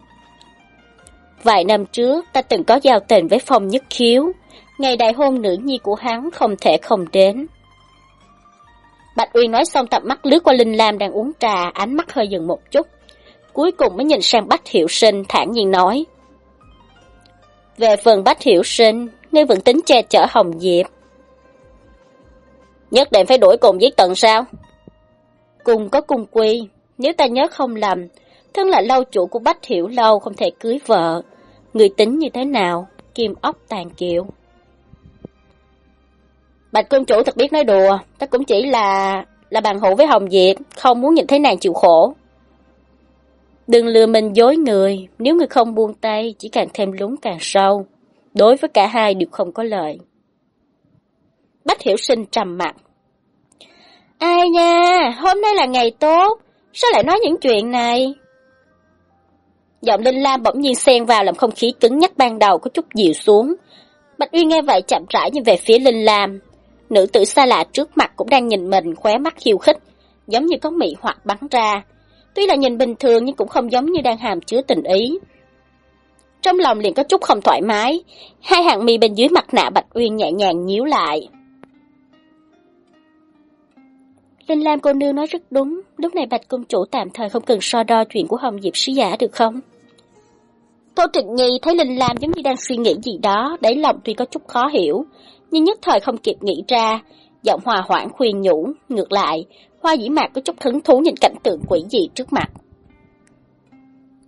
Vài năm trước, ta từng có giao tình với Phong Nhất Khiếu, ngày đại hôn nữ nhi của hắn không thể không đến. Bạch uy nói xong tập mắt lướt qua Linh Lam đang uống trà, ánh mắt hơi dừng một chút. Cuối cùng mới nhìn sang Bách Hiệu Sinh thản nhiên nói. Về phần Bách Hiệu Sinh, ngươi vẫn tính che chở Hồng Diệp. Nhất định phải đuổi cùng với tận sao? Cùng có cung quy, nếu ta nhớ không lầm, thân là lâu chủ của Bách Hiểu Lâu không thể cưới vợ. Người tính như thế nào? Kim ốc tàn kiệu. Bạch công chủ thật biết nói đùa, ta cũng chỉ là là bàn hữu với Hồng Diệp, không muốn nhìn thấy nàng chịu khổ. Đừng lừa mình dối người, nếu người không buông tay chỉ càng thêm lúng càng sâu. Đối với cả hai đều không có lợi. Bách Hiểu Sinh trầm mặt. Ai nha, hôm nay là ngày tốt, sao lại nói những chuyện này? Giọng Linh Lam bỗng nhiên xen vào làm không khí cứng nhắc ban đầu có chút dịu xuống. Bạch Uyên nghe vậy chậm rãi nhìn về phía Linh Lam. Nữ tử xa lạ trước mặt cũng đang nhìn mình khóe mắt khiêu khích, giống như có mị hoặc bắn ra. Tuy là nhìn bình thường nhưng cũng không giống như đang hàm chứa tình ý. Trong lòng liền có chút không thoải mái, hai hàng mi bên dưới mặt nạ Bạch Uyên nhẹ nhàng nhíu lại. Linh Lam cô nương nói rất đúng, lúc này Bạch Công Chủ tạm thời không cần so đo chuyện của Hồng Diệp Sứ Giả được không? Tô Trịnh Nhi thấy Linh Lam giống như đang suy nghĩ gì đó, đáy lòng tuy có chút khó hiểu, nhưng nhất thời không kịp nghĩ ra, giọng hòa hoãn khuyên nhủ, ngược lại, hoa dĩ mạc có chút hứng thú nhìn cảnh tượng quỷ dị trước mặt.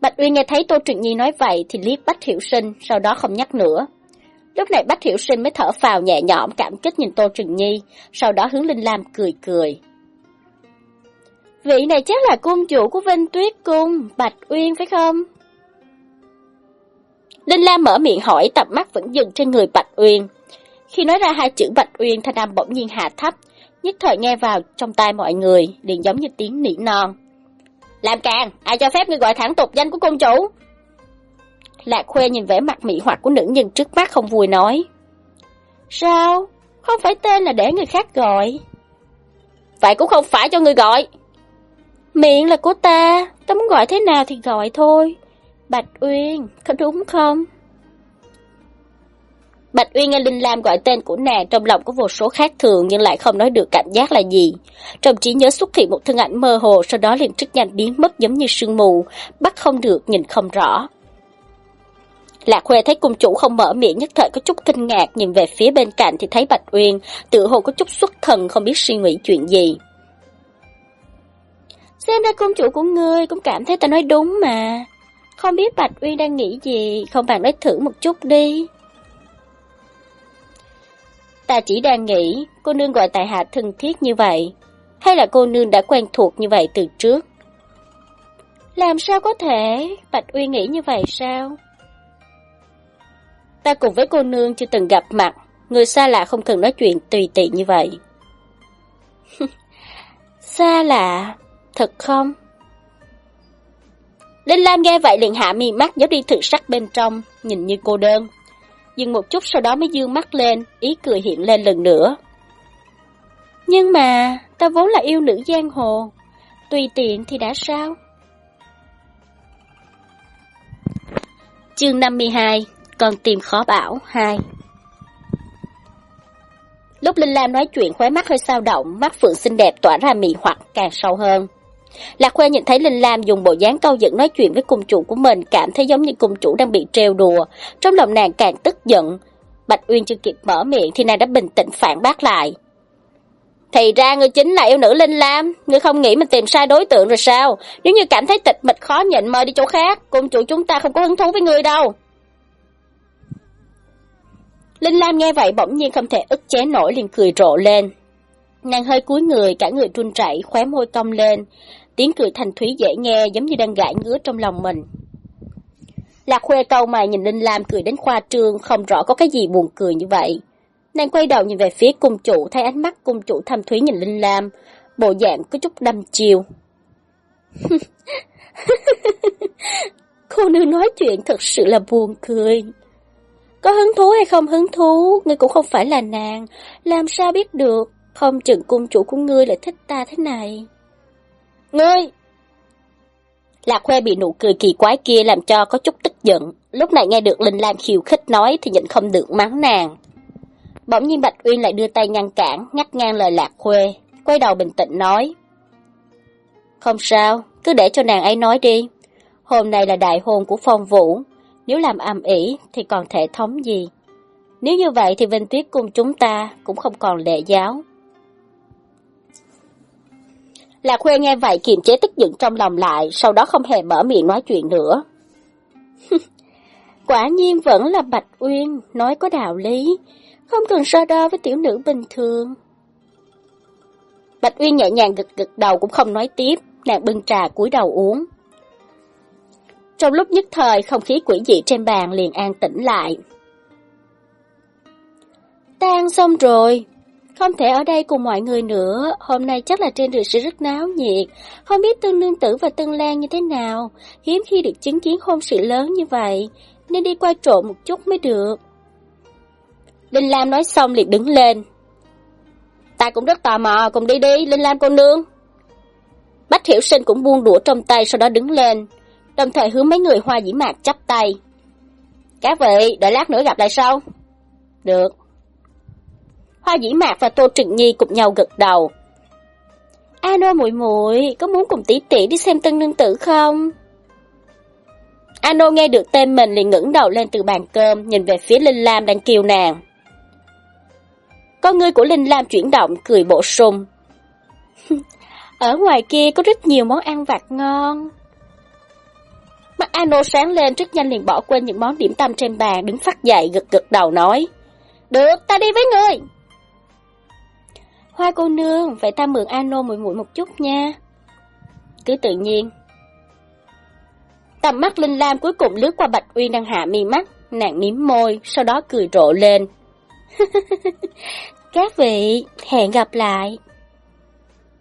Bạch Uyên nghe thấy Tô Trịnh Nhi nói vậy thì liếc Bách Hiểu Sinh, sau đó không nhắc nữa. Lúc này Bách Hiểu Sinh mới thở phào nhẹ nhõm cảm kích nhìn Tô Trịnh Nhi, sau đó hướng Linh Lam cười cười. Vị này chắc là cung chủ của Vinh Tuyết Cung, Bạch Uyên phải không? Linh Lam mở miệng hỏi tập mắt vẫn dừng trên người Bạch Uyên. Khi nói ra hai chữ Bạch Uyên, thanh âm bỗng nhiên hạ thấp, nhất thời nghe vào trong tai mọi người, liền giống như tiếng nỉ non. Làm càng, ai cho phép ngươi gọi thẳng tục danh của công chủ? Lạc Khuê nhìn vẻ mặt mỹ hoặc của nữ nhân trước mắt không vui nói. Sao? Không phải tên là để người khác gọi. Vậy cũng không phải cho người gọi. Miệng là của ta, ta muốn gọi thế nào thì gọi thôi. Bạch Uyên, có đúng không? Bạch Uyên nghe Linh Lam gọi tên của nàng trong lòng có vô số khác thường nhưng lại không nói được cảm giác là gì. Trong trí nhớ xuất hiện một thân ảnh mơ hồ sau đó liền rất nhanh biến mất giống như sương mù, bắt không được nhìn không rõ. Lạc khuê thấy cung chủ không mở miệng nhất thời có chút kinh ngạc nhìn về phía bên cạnh thì thấy Bạch Uyên tự hồ có chút xuất thần không biết suy nghĩ chuyện gì. Xem ra cung chủ của ngươi cũng cảm thấy ta nói đúng mà. Không biết Bạch Uyên đang nghĩ gì, không bằng nói thử một chút đi. Ta chỉ đang nghĩ, cô nương gọi tại hạ thân thiết như vậy, hay là cô nương đã quen thuộc như vậy từ trước? Làm sao có thể, Bạch Uyên nghĩ như vậy sao? Ta cùng với cô nương chưa từng gặp mặt, người xa lạ không cần nói chuyện tùy tiện như vậy. <laughs> xa lạ, thật không? Linh Lam nghe vậy liền hạ mi mắt giấu đi thử sắc bên trong, nhìn như cô đơn. Dừng một chút sau đó mới dương mắt lên, ý cười hiện lên lần nữa. Nhưng mà, ta vốn là yêu nữ giang hồ, tùy tiện thì đã sao? Chương 52 còn tìm khó bảo 2 Lúc Linh Lam nói chuyện khóe mắt hơi sao động, mắt phượng xinh đẹp tỏa ra mị hoặc càng sâu hơn. Lạc Khuê nhìn thấy Linh Lam dùng bộ dáng câu dẫn nói chuyện với cung chủ của mình, cảm thấy giống như cung chủ đang bị trêu đùa. Trong lòng nàng càng tức giận. Bạch Uyên chưa kịp mở miệng thì nàng đã bình tĩnh phản bác lại. Thì ra ngươi chính là yêu nữ Linh Lam, ngươi không nghĩ mình tìm sai đối tượng rồi sao? Nếu như cảm thấy tịch mịch khó nhịn mời đi chỗ khác, cung chủ chúng ta không có hứng thú với ngươi đâu. Linh Lam nghe vậy bỗng nhiên không thể ức chế nổi liền cười rộ lên. Nàng hơi cúi người, cả người run rẩy, khóe môi cong lên. Tiếng cười thành thúy dễ nghe giống như đang gãi ngứa trong lòng mình. Lạc Khuê câu mày nhìn Linh Lam cười đến khoa trương, không rõ có cái gì buồn cười như vậy. Nàng quay đầu nhìn về phía cung chủ, thấy ánh mắt cung chủ thâm thúy nhìn Linh Lam, bộ dạng có chút đâm chiều. <laughs> Cô nương nói chuyện thật sự là buồn cười. Có hứng thú hay không hứng thú, ngươi cũng không phải là nàng, làm sao biết được, không chừng cung chủ của ngươi lại thích ta thế này. Ngươi! Lạc Khoe bị nụ cười kỳ quái kia làm cho có chút tức giận, lúc này nghe được Linh Lam khiêu khích nói thì nhịn không được mắng nàng. Bỗng nhiên Bạch Uyên lại đưa tay ngăn cản, ngắt ngang lời Lạc Khuê, quay đầu bình tĩnh nói. Không sao, cứ để cho nàng ấy nói đi. Hôm nay là đại hôn của phong vũ, nếu làm ầm ĩ thì còn thể thống gì. Nếu như vậy thì Vinh Tuyết cùng chúng ta cũng không còn lệ giáo. Lạc Khuê nghe vậy kiềm chế tức giận trong lòng lại, sau đó không hề mở miệng nói chuyện nữa. <laughs> Quả nhiên vẫn là Bạch Uyên, nói có đạo lý, không cần so đo với tiểu nữ bình thường. Bạch Uyên nhẹ nhàng gật gật đầu cũng không nói tiếp, nàng bưng trà cúi đầu uống. Trong lúc nhất thời, không khí quỷ dị trên bàn liền an tĩnh lại. Tan xong rồi, không thể ở đây cùng mọi người nữa, hôm nay chắc là trên đường sẽ rất náo nhiệt, không biết tương nương tử và tương lan như thế nào, hiếm khi được chứng kiến hôn sự lớn như vậy, nên đi qua trộn một chút mới được. Linh Lam nói xong liền đứng lên. Ta cũng rất tò mò, cùng đi đi, Linh Lam cô nương. Bách Hiểu Sinh cũng buông đũa trong tay sau đó đứng lên, đồng thời hướng mấy người hoa dĩ mạc chắp tay. Các vị, đợi lát nữa gặp lại sau. Được. Hoa dĩ mạc và Tô Trừng Nhi cùng nhau gật đầu. Ano muội muội có muốn cùng tỷ tỷ đi xem tân nương tử không? Ano nghe được tên mình liền ngẩng đầu lên từ bàn cơm, nhìn về phía Linh Lam đang kêu nàng. Con ngươi của Linh Lam chuyển động, cười bổ sung. <laughs> Ở ngoài kia có rất nhiều món ăn vặt ngon. Mắt Ano sáng lên rất nhanh liền bỏ quên những món điểm tâm trên bàn, đứng phát dậy gật gật đầu nói. Được, ta đi với người. Hoa cô nương, vậy ta mượn Ano muội muội một chút nha. Cứ tự nhiên. Tầm mắt Linh Lam cuối cùng lướt qua Bạch Uyên đang hạ mi mắt, nàng mím môi, sau đó cười rộ lên. <laughs> Các vị, hẹn gặp lại.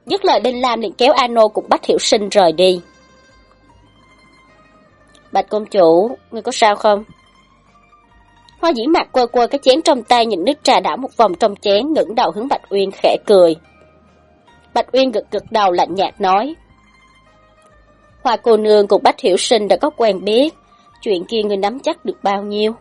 Dứt lời Đinh Lam liền kéo Ano cùng Bách Hiểu Sinh rời đi. Bạch công chủ, ngươi có sao không? Hoa dĩ mặt quơ quơ cái chén trong tay nhìn nước trà đảo một vòng trong chén ngẩng đầu hướng Bạch Uyên khẽ cười. Bạch Uyên gật gật đầu lạnh nhạt nói. Hoa cô nương cùng Bách Hiểu Sinh đã có quen biết, chuyện kia người nắm chắc được bao nhiêu?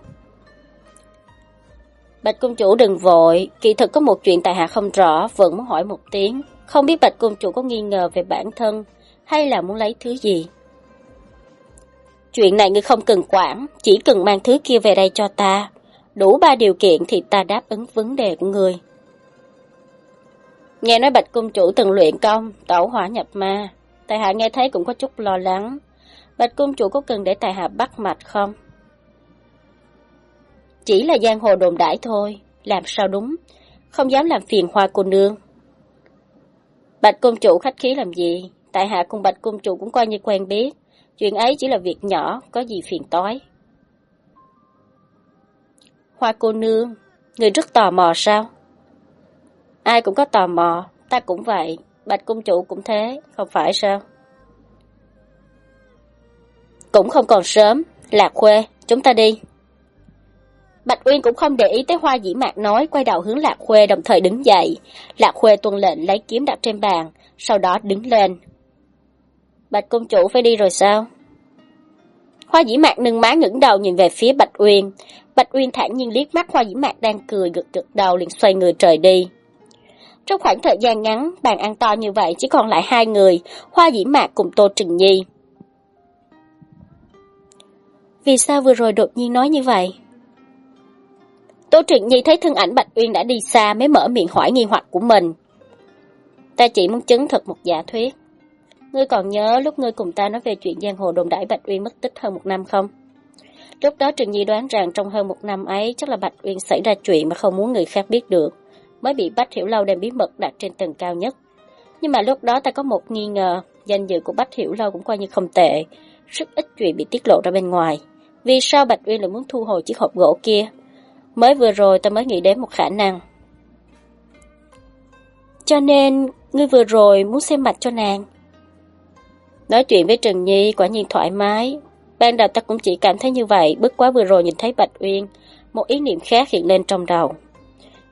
Bạch công chủ đừng vội, kỳ thực có một chuyện tại hạ không rõ, vẫn muốn hỏi một tiếng. Không biết Bạch công chủ có nghi ngờ về bản thân, hay là muốn lấy thứ gì? Chuyện này ngươi không cần quản, chỉ cần mang thứ kia về đây cho ta. Đủ ba điều kiện thì ta đáp ứng vấn đề của ngươi. Nghe nói Bạch Cung Chủ từng luyện công, tẩu hỏa nhập ma. Tài hạ nghe thấy cũng có chút lo lắng. Bạch Cung Chủ có cần để Tài hạ bắt mạch không? Chỉ là giang hồ đồn đãi thôi, làm sao đúng, không dám làm phiền hoa cô nương. Bạch Cung Chủ khách khí làm gì, tại hạ cùng Bạch Cung Chủ cũng coi như quen biết, chuyện ấy chỉ là việc nhỏ, có gì phiền toái. Hoa cô nương, người rất tò mò sao? Ai cũng có tò mò, ta cũng vậy, Bạch Cung Chủ cũng thế, không phải sao? Cũng không còn sớm, Lạc Khuê, chúng ta đi. Bạch Uyên cũng không để ý tới hoa dĩ mạc nói, quay đầu hướng Lạc Khuê đồng thời đứng dậy. Lạc Khuê tuân lệnh lấy kiếm đặt trên bàn, sau đó đứng lên. Bạch công chủ phải đi rồi sao? Hoa dĩ mạc nâng má ngẩng đầu nhìn về phía Bạch Uyên. Bạch Uyên thản nhiên liếc mắt hoa dĩ mạc đang cười gật gật đầu liền xoay người trời đi. Trong khoảng thời gian ngắn, bàn ăn to như vậy chỉ còn lại hai người, hoa dĩ mạc cùng Tô Trừng Nhi. Vì sao vừa rồi đột nhiên nói như vậy? Tô Trừng Nhi thấy thân ảnh Bạch Uyên đã đi xa mới mở miệng hỏi nghi hoặc của mình. Ta chỉ muốn chứng thực một giả thuyết. Ngươi còn nhớ lúc ngươi cùng ta nói về chuyện giang hồ đồn đãi Bạch Uyên mất tích hơn một năm không? Lúc đó Trừng Nhi đoán rằng trong hơn một năm ấy chắc là Bạch Uyên xảy ra chuyện mà không muốn người khác biết được, mới bị Bách Hiểu Lâu đem bí mật đặt trên tầng cao nhất. Nhưng mà lúc đó ta có một nghi ngờ, danh dự của Bách Hiểu Lâu cũng coi như không tệ, rất ít chuyện bị tiết lộ ra bên ngoài. Vì sao Bạch Uyên lại muốn thu hồi chiếc hộp gỗ kia? Mới vừa rồi ta mới nghĩ đến một khả năng. Cho nên, ngươi vừa rồi muốn xem mặt cho nàng. Nói chuyện với Trần Nhi quả nhiên thoải mái. Ban đầu ta cũng chỉ cảm thấy như vậy, bất quá vừa rồi nhìn thấy Bạch Uyên, một ý niệm khác hiện lên trong đầu.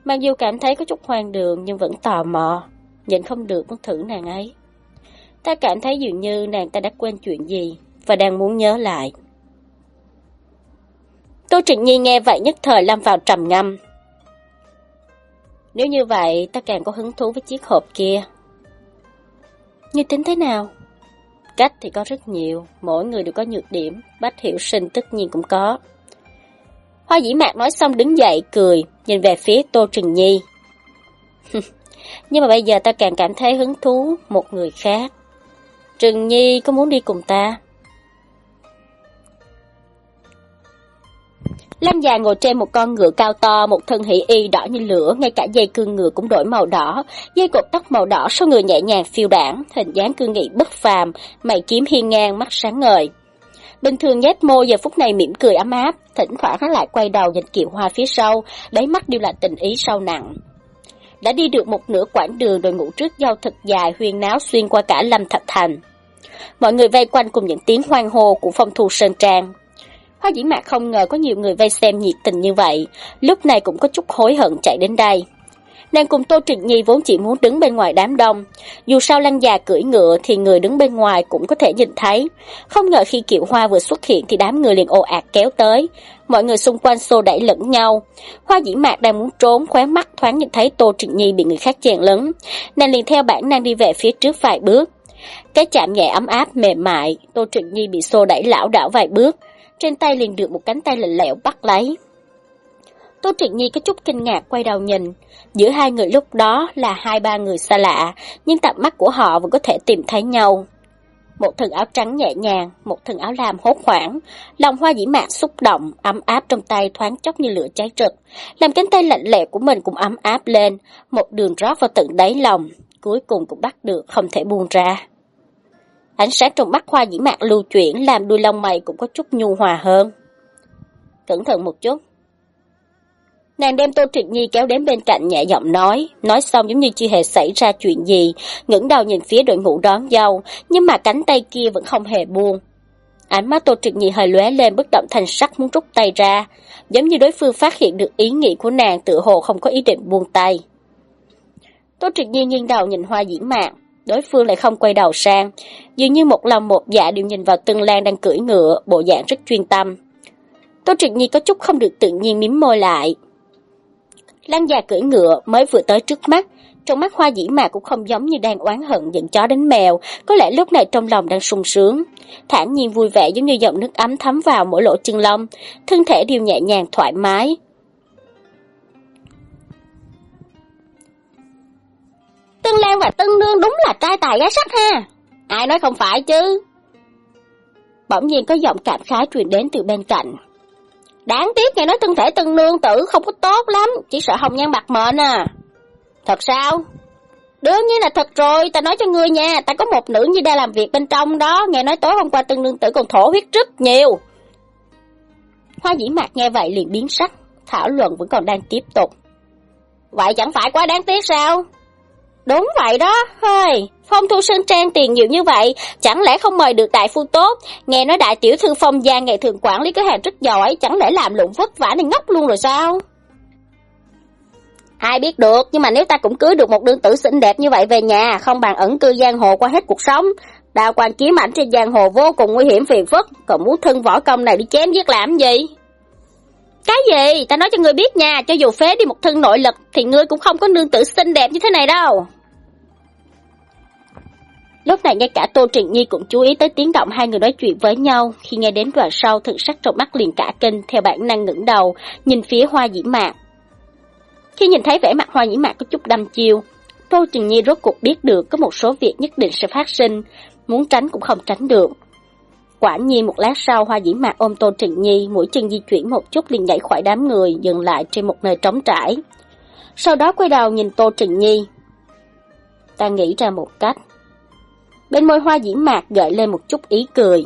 Mặc dù cảm thấy có chút hoang đường nhưng vẫn tò mò, nhìn không được muốn thử nàng ấy. Ta cảm thấy dường như nàng ta đã quên chuyện gì và đang muốn nhớ lại. Tô Trịnh Nhi nghe vậy nhất thời lâm vào trầm ngâm. Nếu như vậy, ta càng có hứng thú với chiếc hộp kia. Như tính thế nào? Cách thì có rất nhiều, mỗi người đều có nhược điểm, Bách Hiểu Sinh tất nhiên cũng có. Hoa dĩ mạc nói xong đứng dậy, cười, nhìn về phía Tô Trừng Nhi. <laughs> Nhưng mà bây giờ ta càng cảm thấy hứng thú một người khác. Trừng Nhi có muốn đi cùng ta? Lăng già ngồi trên một con ngựa cao to, một thân hỷ y đỏ như lửa, ngay cả dây cương ngựa cũng đổi màu đỏ, dây cột tóc màu đỏ, số người nhẹ nhàng phiêu đảng, hình dáng cương nghị bất phàm, mày kiếm hiên ngang, mắt sáng ngời. Bình thường nhét môi giờ phút này mỉm cười ấm áp, thỉnh thoảng hắn lại quay đầu nhìn kiệu hoa phía sau, đáy mắt đều là tình ý sâu nặng. Đã đi được một nửa quãng đường đội ngũ trước giao thật dài huyên náo xuyên qua cả lâm thạch thành. Mọi người vây quanh cùng những tiếng hoang hô của phong thu sơn trang. Hoa dĩ mạc không ngờ có nhiều người vây xem nhiệt tình như vậy, lúc này cũng có chút hối hận chạy đến đây. Nàng cùng Tô Trịnh Nhi vốn chỉ muốn đứng bên ngoài đám đông. Dù sao lăng già cưỡi ngựa thì người đứng bên ngoài cũng có thể nhìn thấy. Không ngờ khi kiệu hoa vừa xuất hiện thì đám người liền ồ ạt kéo tới. Mọi người xung quanh xô đẩy lẫn nhau. Hoa dĩ mạc đang muốn trốn, khóe mắt thoáng nhìn thấy Tô Trịnh Nhi bị người khác chèn lấn. Nàng liền theo bản năng đi về phía trước vài bước. Cái chạm nhẹ ấm áp mềm mại, Tô Trịnh Nhi bị xô đẩy lão đảo vài bước, trên tay liền được một cánh tay lạnh lẽo bắt lấy. Tô Triệt Nhi có chút kinh ngạc quay đầu nhìn, giữa hai người lúc đó là hai ba người xa lạ, nhưng tầm mắt của họ vẫn có thể tìm thấy nhau. Một thân áo trắng nhẹ nhàng, một thân áo lam hốt hoảng, lòng hoa dĩ mạc xúc động, ấm áp trong tay thoáng chốc như lửa cháy rực, làm cánh tay lạnh lẽo của mình cũng ấm áp lên, một đường rót vào tận đáy lòng, cuối cùng cũng bắt được không thể buông ra. Ánh sáng trong mắt hoa dĩ mạc lưu chuyển làm đuôi lông mày cũng có chút nhu hòa hơn. Cẩn thận một chút. Nàng đem Tô Trịnh Nhi kéo đến bên cạnh nhẹ giọng nói, nói xong giống như chưa hề xảy ra chuyện gì, ngẩng đầu nhìn phía đội ngũ đón dâu, nhưng mà cánh tay kia vẫn không hề buông. Ánh mắt Tô Trịnh Nhi hơi lóe lên bất động thành sắc muốn rút tay ra, giống như đối phương phát hiện được ý nghĩ của nàng tự hồ không có ý định buông tay. Tô Trịnh Nhi nghiêng đầu nhìn hoa dĩ mạc, đối phương lại không quay đầu sang, dường như một lòng một dạ đều nhìn vào tương Lan đang cưỡi ngựa, bộ dạng rất chuyên tâm. Tô Trịnh Nhi có chút không được tự nhiên miếm môi lại. Lan già cưỡi ngựa mới vừa tới trước mắt, trong mắt hoa dĩ mà cũng không giống như đang oán hận giận chó đánh mèo, có lẽ lúc này trong lòng đang sung sướng. thản nhiên vui vẻ giống như dòng nước ấm thấm vào mỗi lỗ chân lông, thân thể đều nhẹ nhàng thoải mái. Tân Lan và Tân Nương đúng là trai tài gái sắc ha. Ai nói không phải chứ? Bỗng nhiên có giọng cảm khái truyền đến từ bên cạnh. Đáng tiếc nghe nói thân thể Tân Nương tử không có tốt lắm, chỉ sợ hồng nhan bạc mệnh à. Thật sao? Đương nhiên là thật rồi, ta nói cho ngươi nha, ta có một nữ như đang làm việc bên trong đó, nghe nói tối hôm qua Tân Nương tử còn thổ huyết rất nhiều. Hoa dĩ mạc nghe vậy liền biến sắc, thảo luận vẫn còn đang tiếp tục. Vậy chẳng phải quá đáng tiếc sao? Đúng vậy đó, hơi, Phong Thu Sơn Trang tiền nhiều như vậy, chẳng lẽ không mời được đại phu tốt? Nghe nói đại tiểu thư Phong gia ngày thường quản lý cửa hàng rất giỏi, chẳng lẽ làm lụng vất vả nên ngốc luôn rồi sao? Ai biết được, nhưng mà nếu ta cũng cưới được một đương tử xinh đẹp như vậy về nhà, không bằng ẩn cư giang hồ qua hết cuộc sống. Đào quan kiếm ảnh trên giang hồ vô cùng nguy hiểm phiền phức, còn muốn thân võ công này đi chém giết làm gì? Cái gì? Ta nói cho ngươi biết nha, cho dù phế đi một thân nội lực thì ngươi cũng không có nương tử xinh đẹp như thế này đâu. Lúc này ngay cả Tô Trịnh Nhi cũng chú ý tới tiếng động hai người nói chuyện với nhau, khi nghe đến đoạn sau thực sắc trong mắt liền cả kinh theo bản năng ngẩng đầu, nhìn phía hoa dĩ mạc. Khi nhìn thấy vẻ mặt hoa dĩ mạc có chút đăm chiêu, Tô Trịnh Nhi rốt cuộc biết được có một số việc nhất định sẽ phát sinh, muốn tránh cũng không tránh được. Quả nhiên một lát sau hoa dĩ mạc ôm Tô Trịnh Nhi, mũi chân di chuyển một chút liền nhảy khỏi đám người, dừng lại trên một nơi trống trải. Sau đó quay đầu nhìn Tô Trịnh Nhi. Ta nghĩ ra một cách. Bên môi hoa dĩ mạc gợi lên một chút ý cười.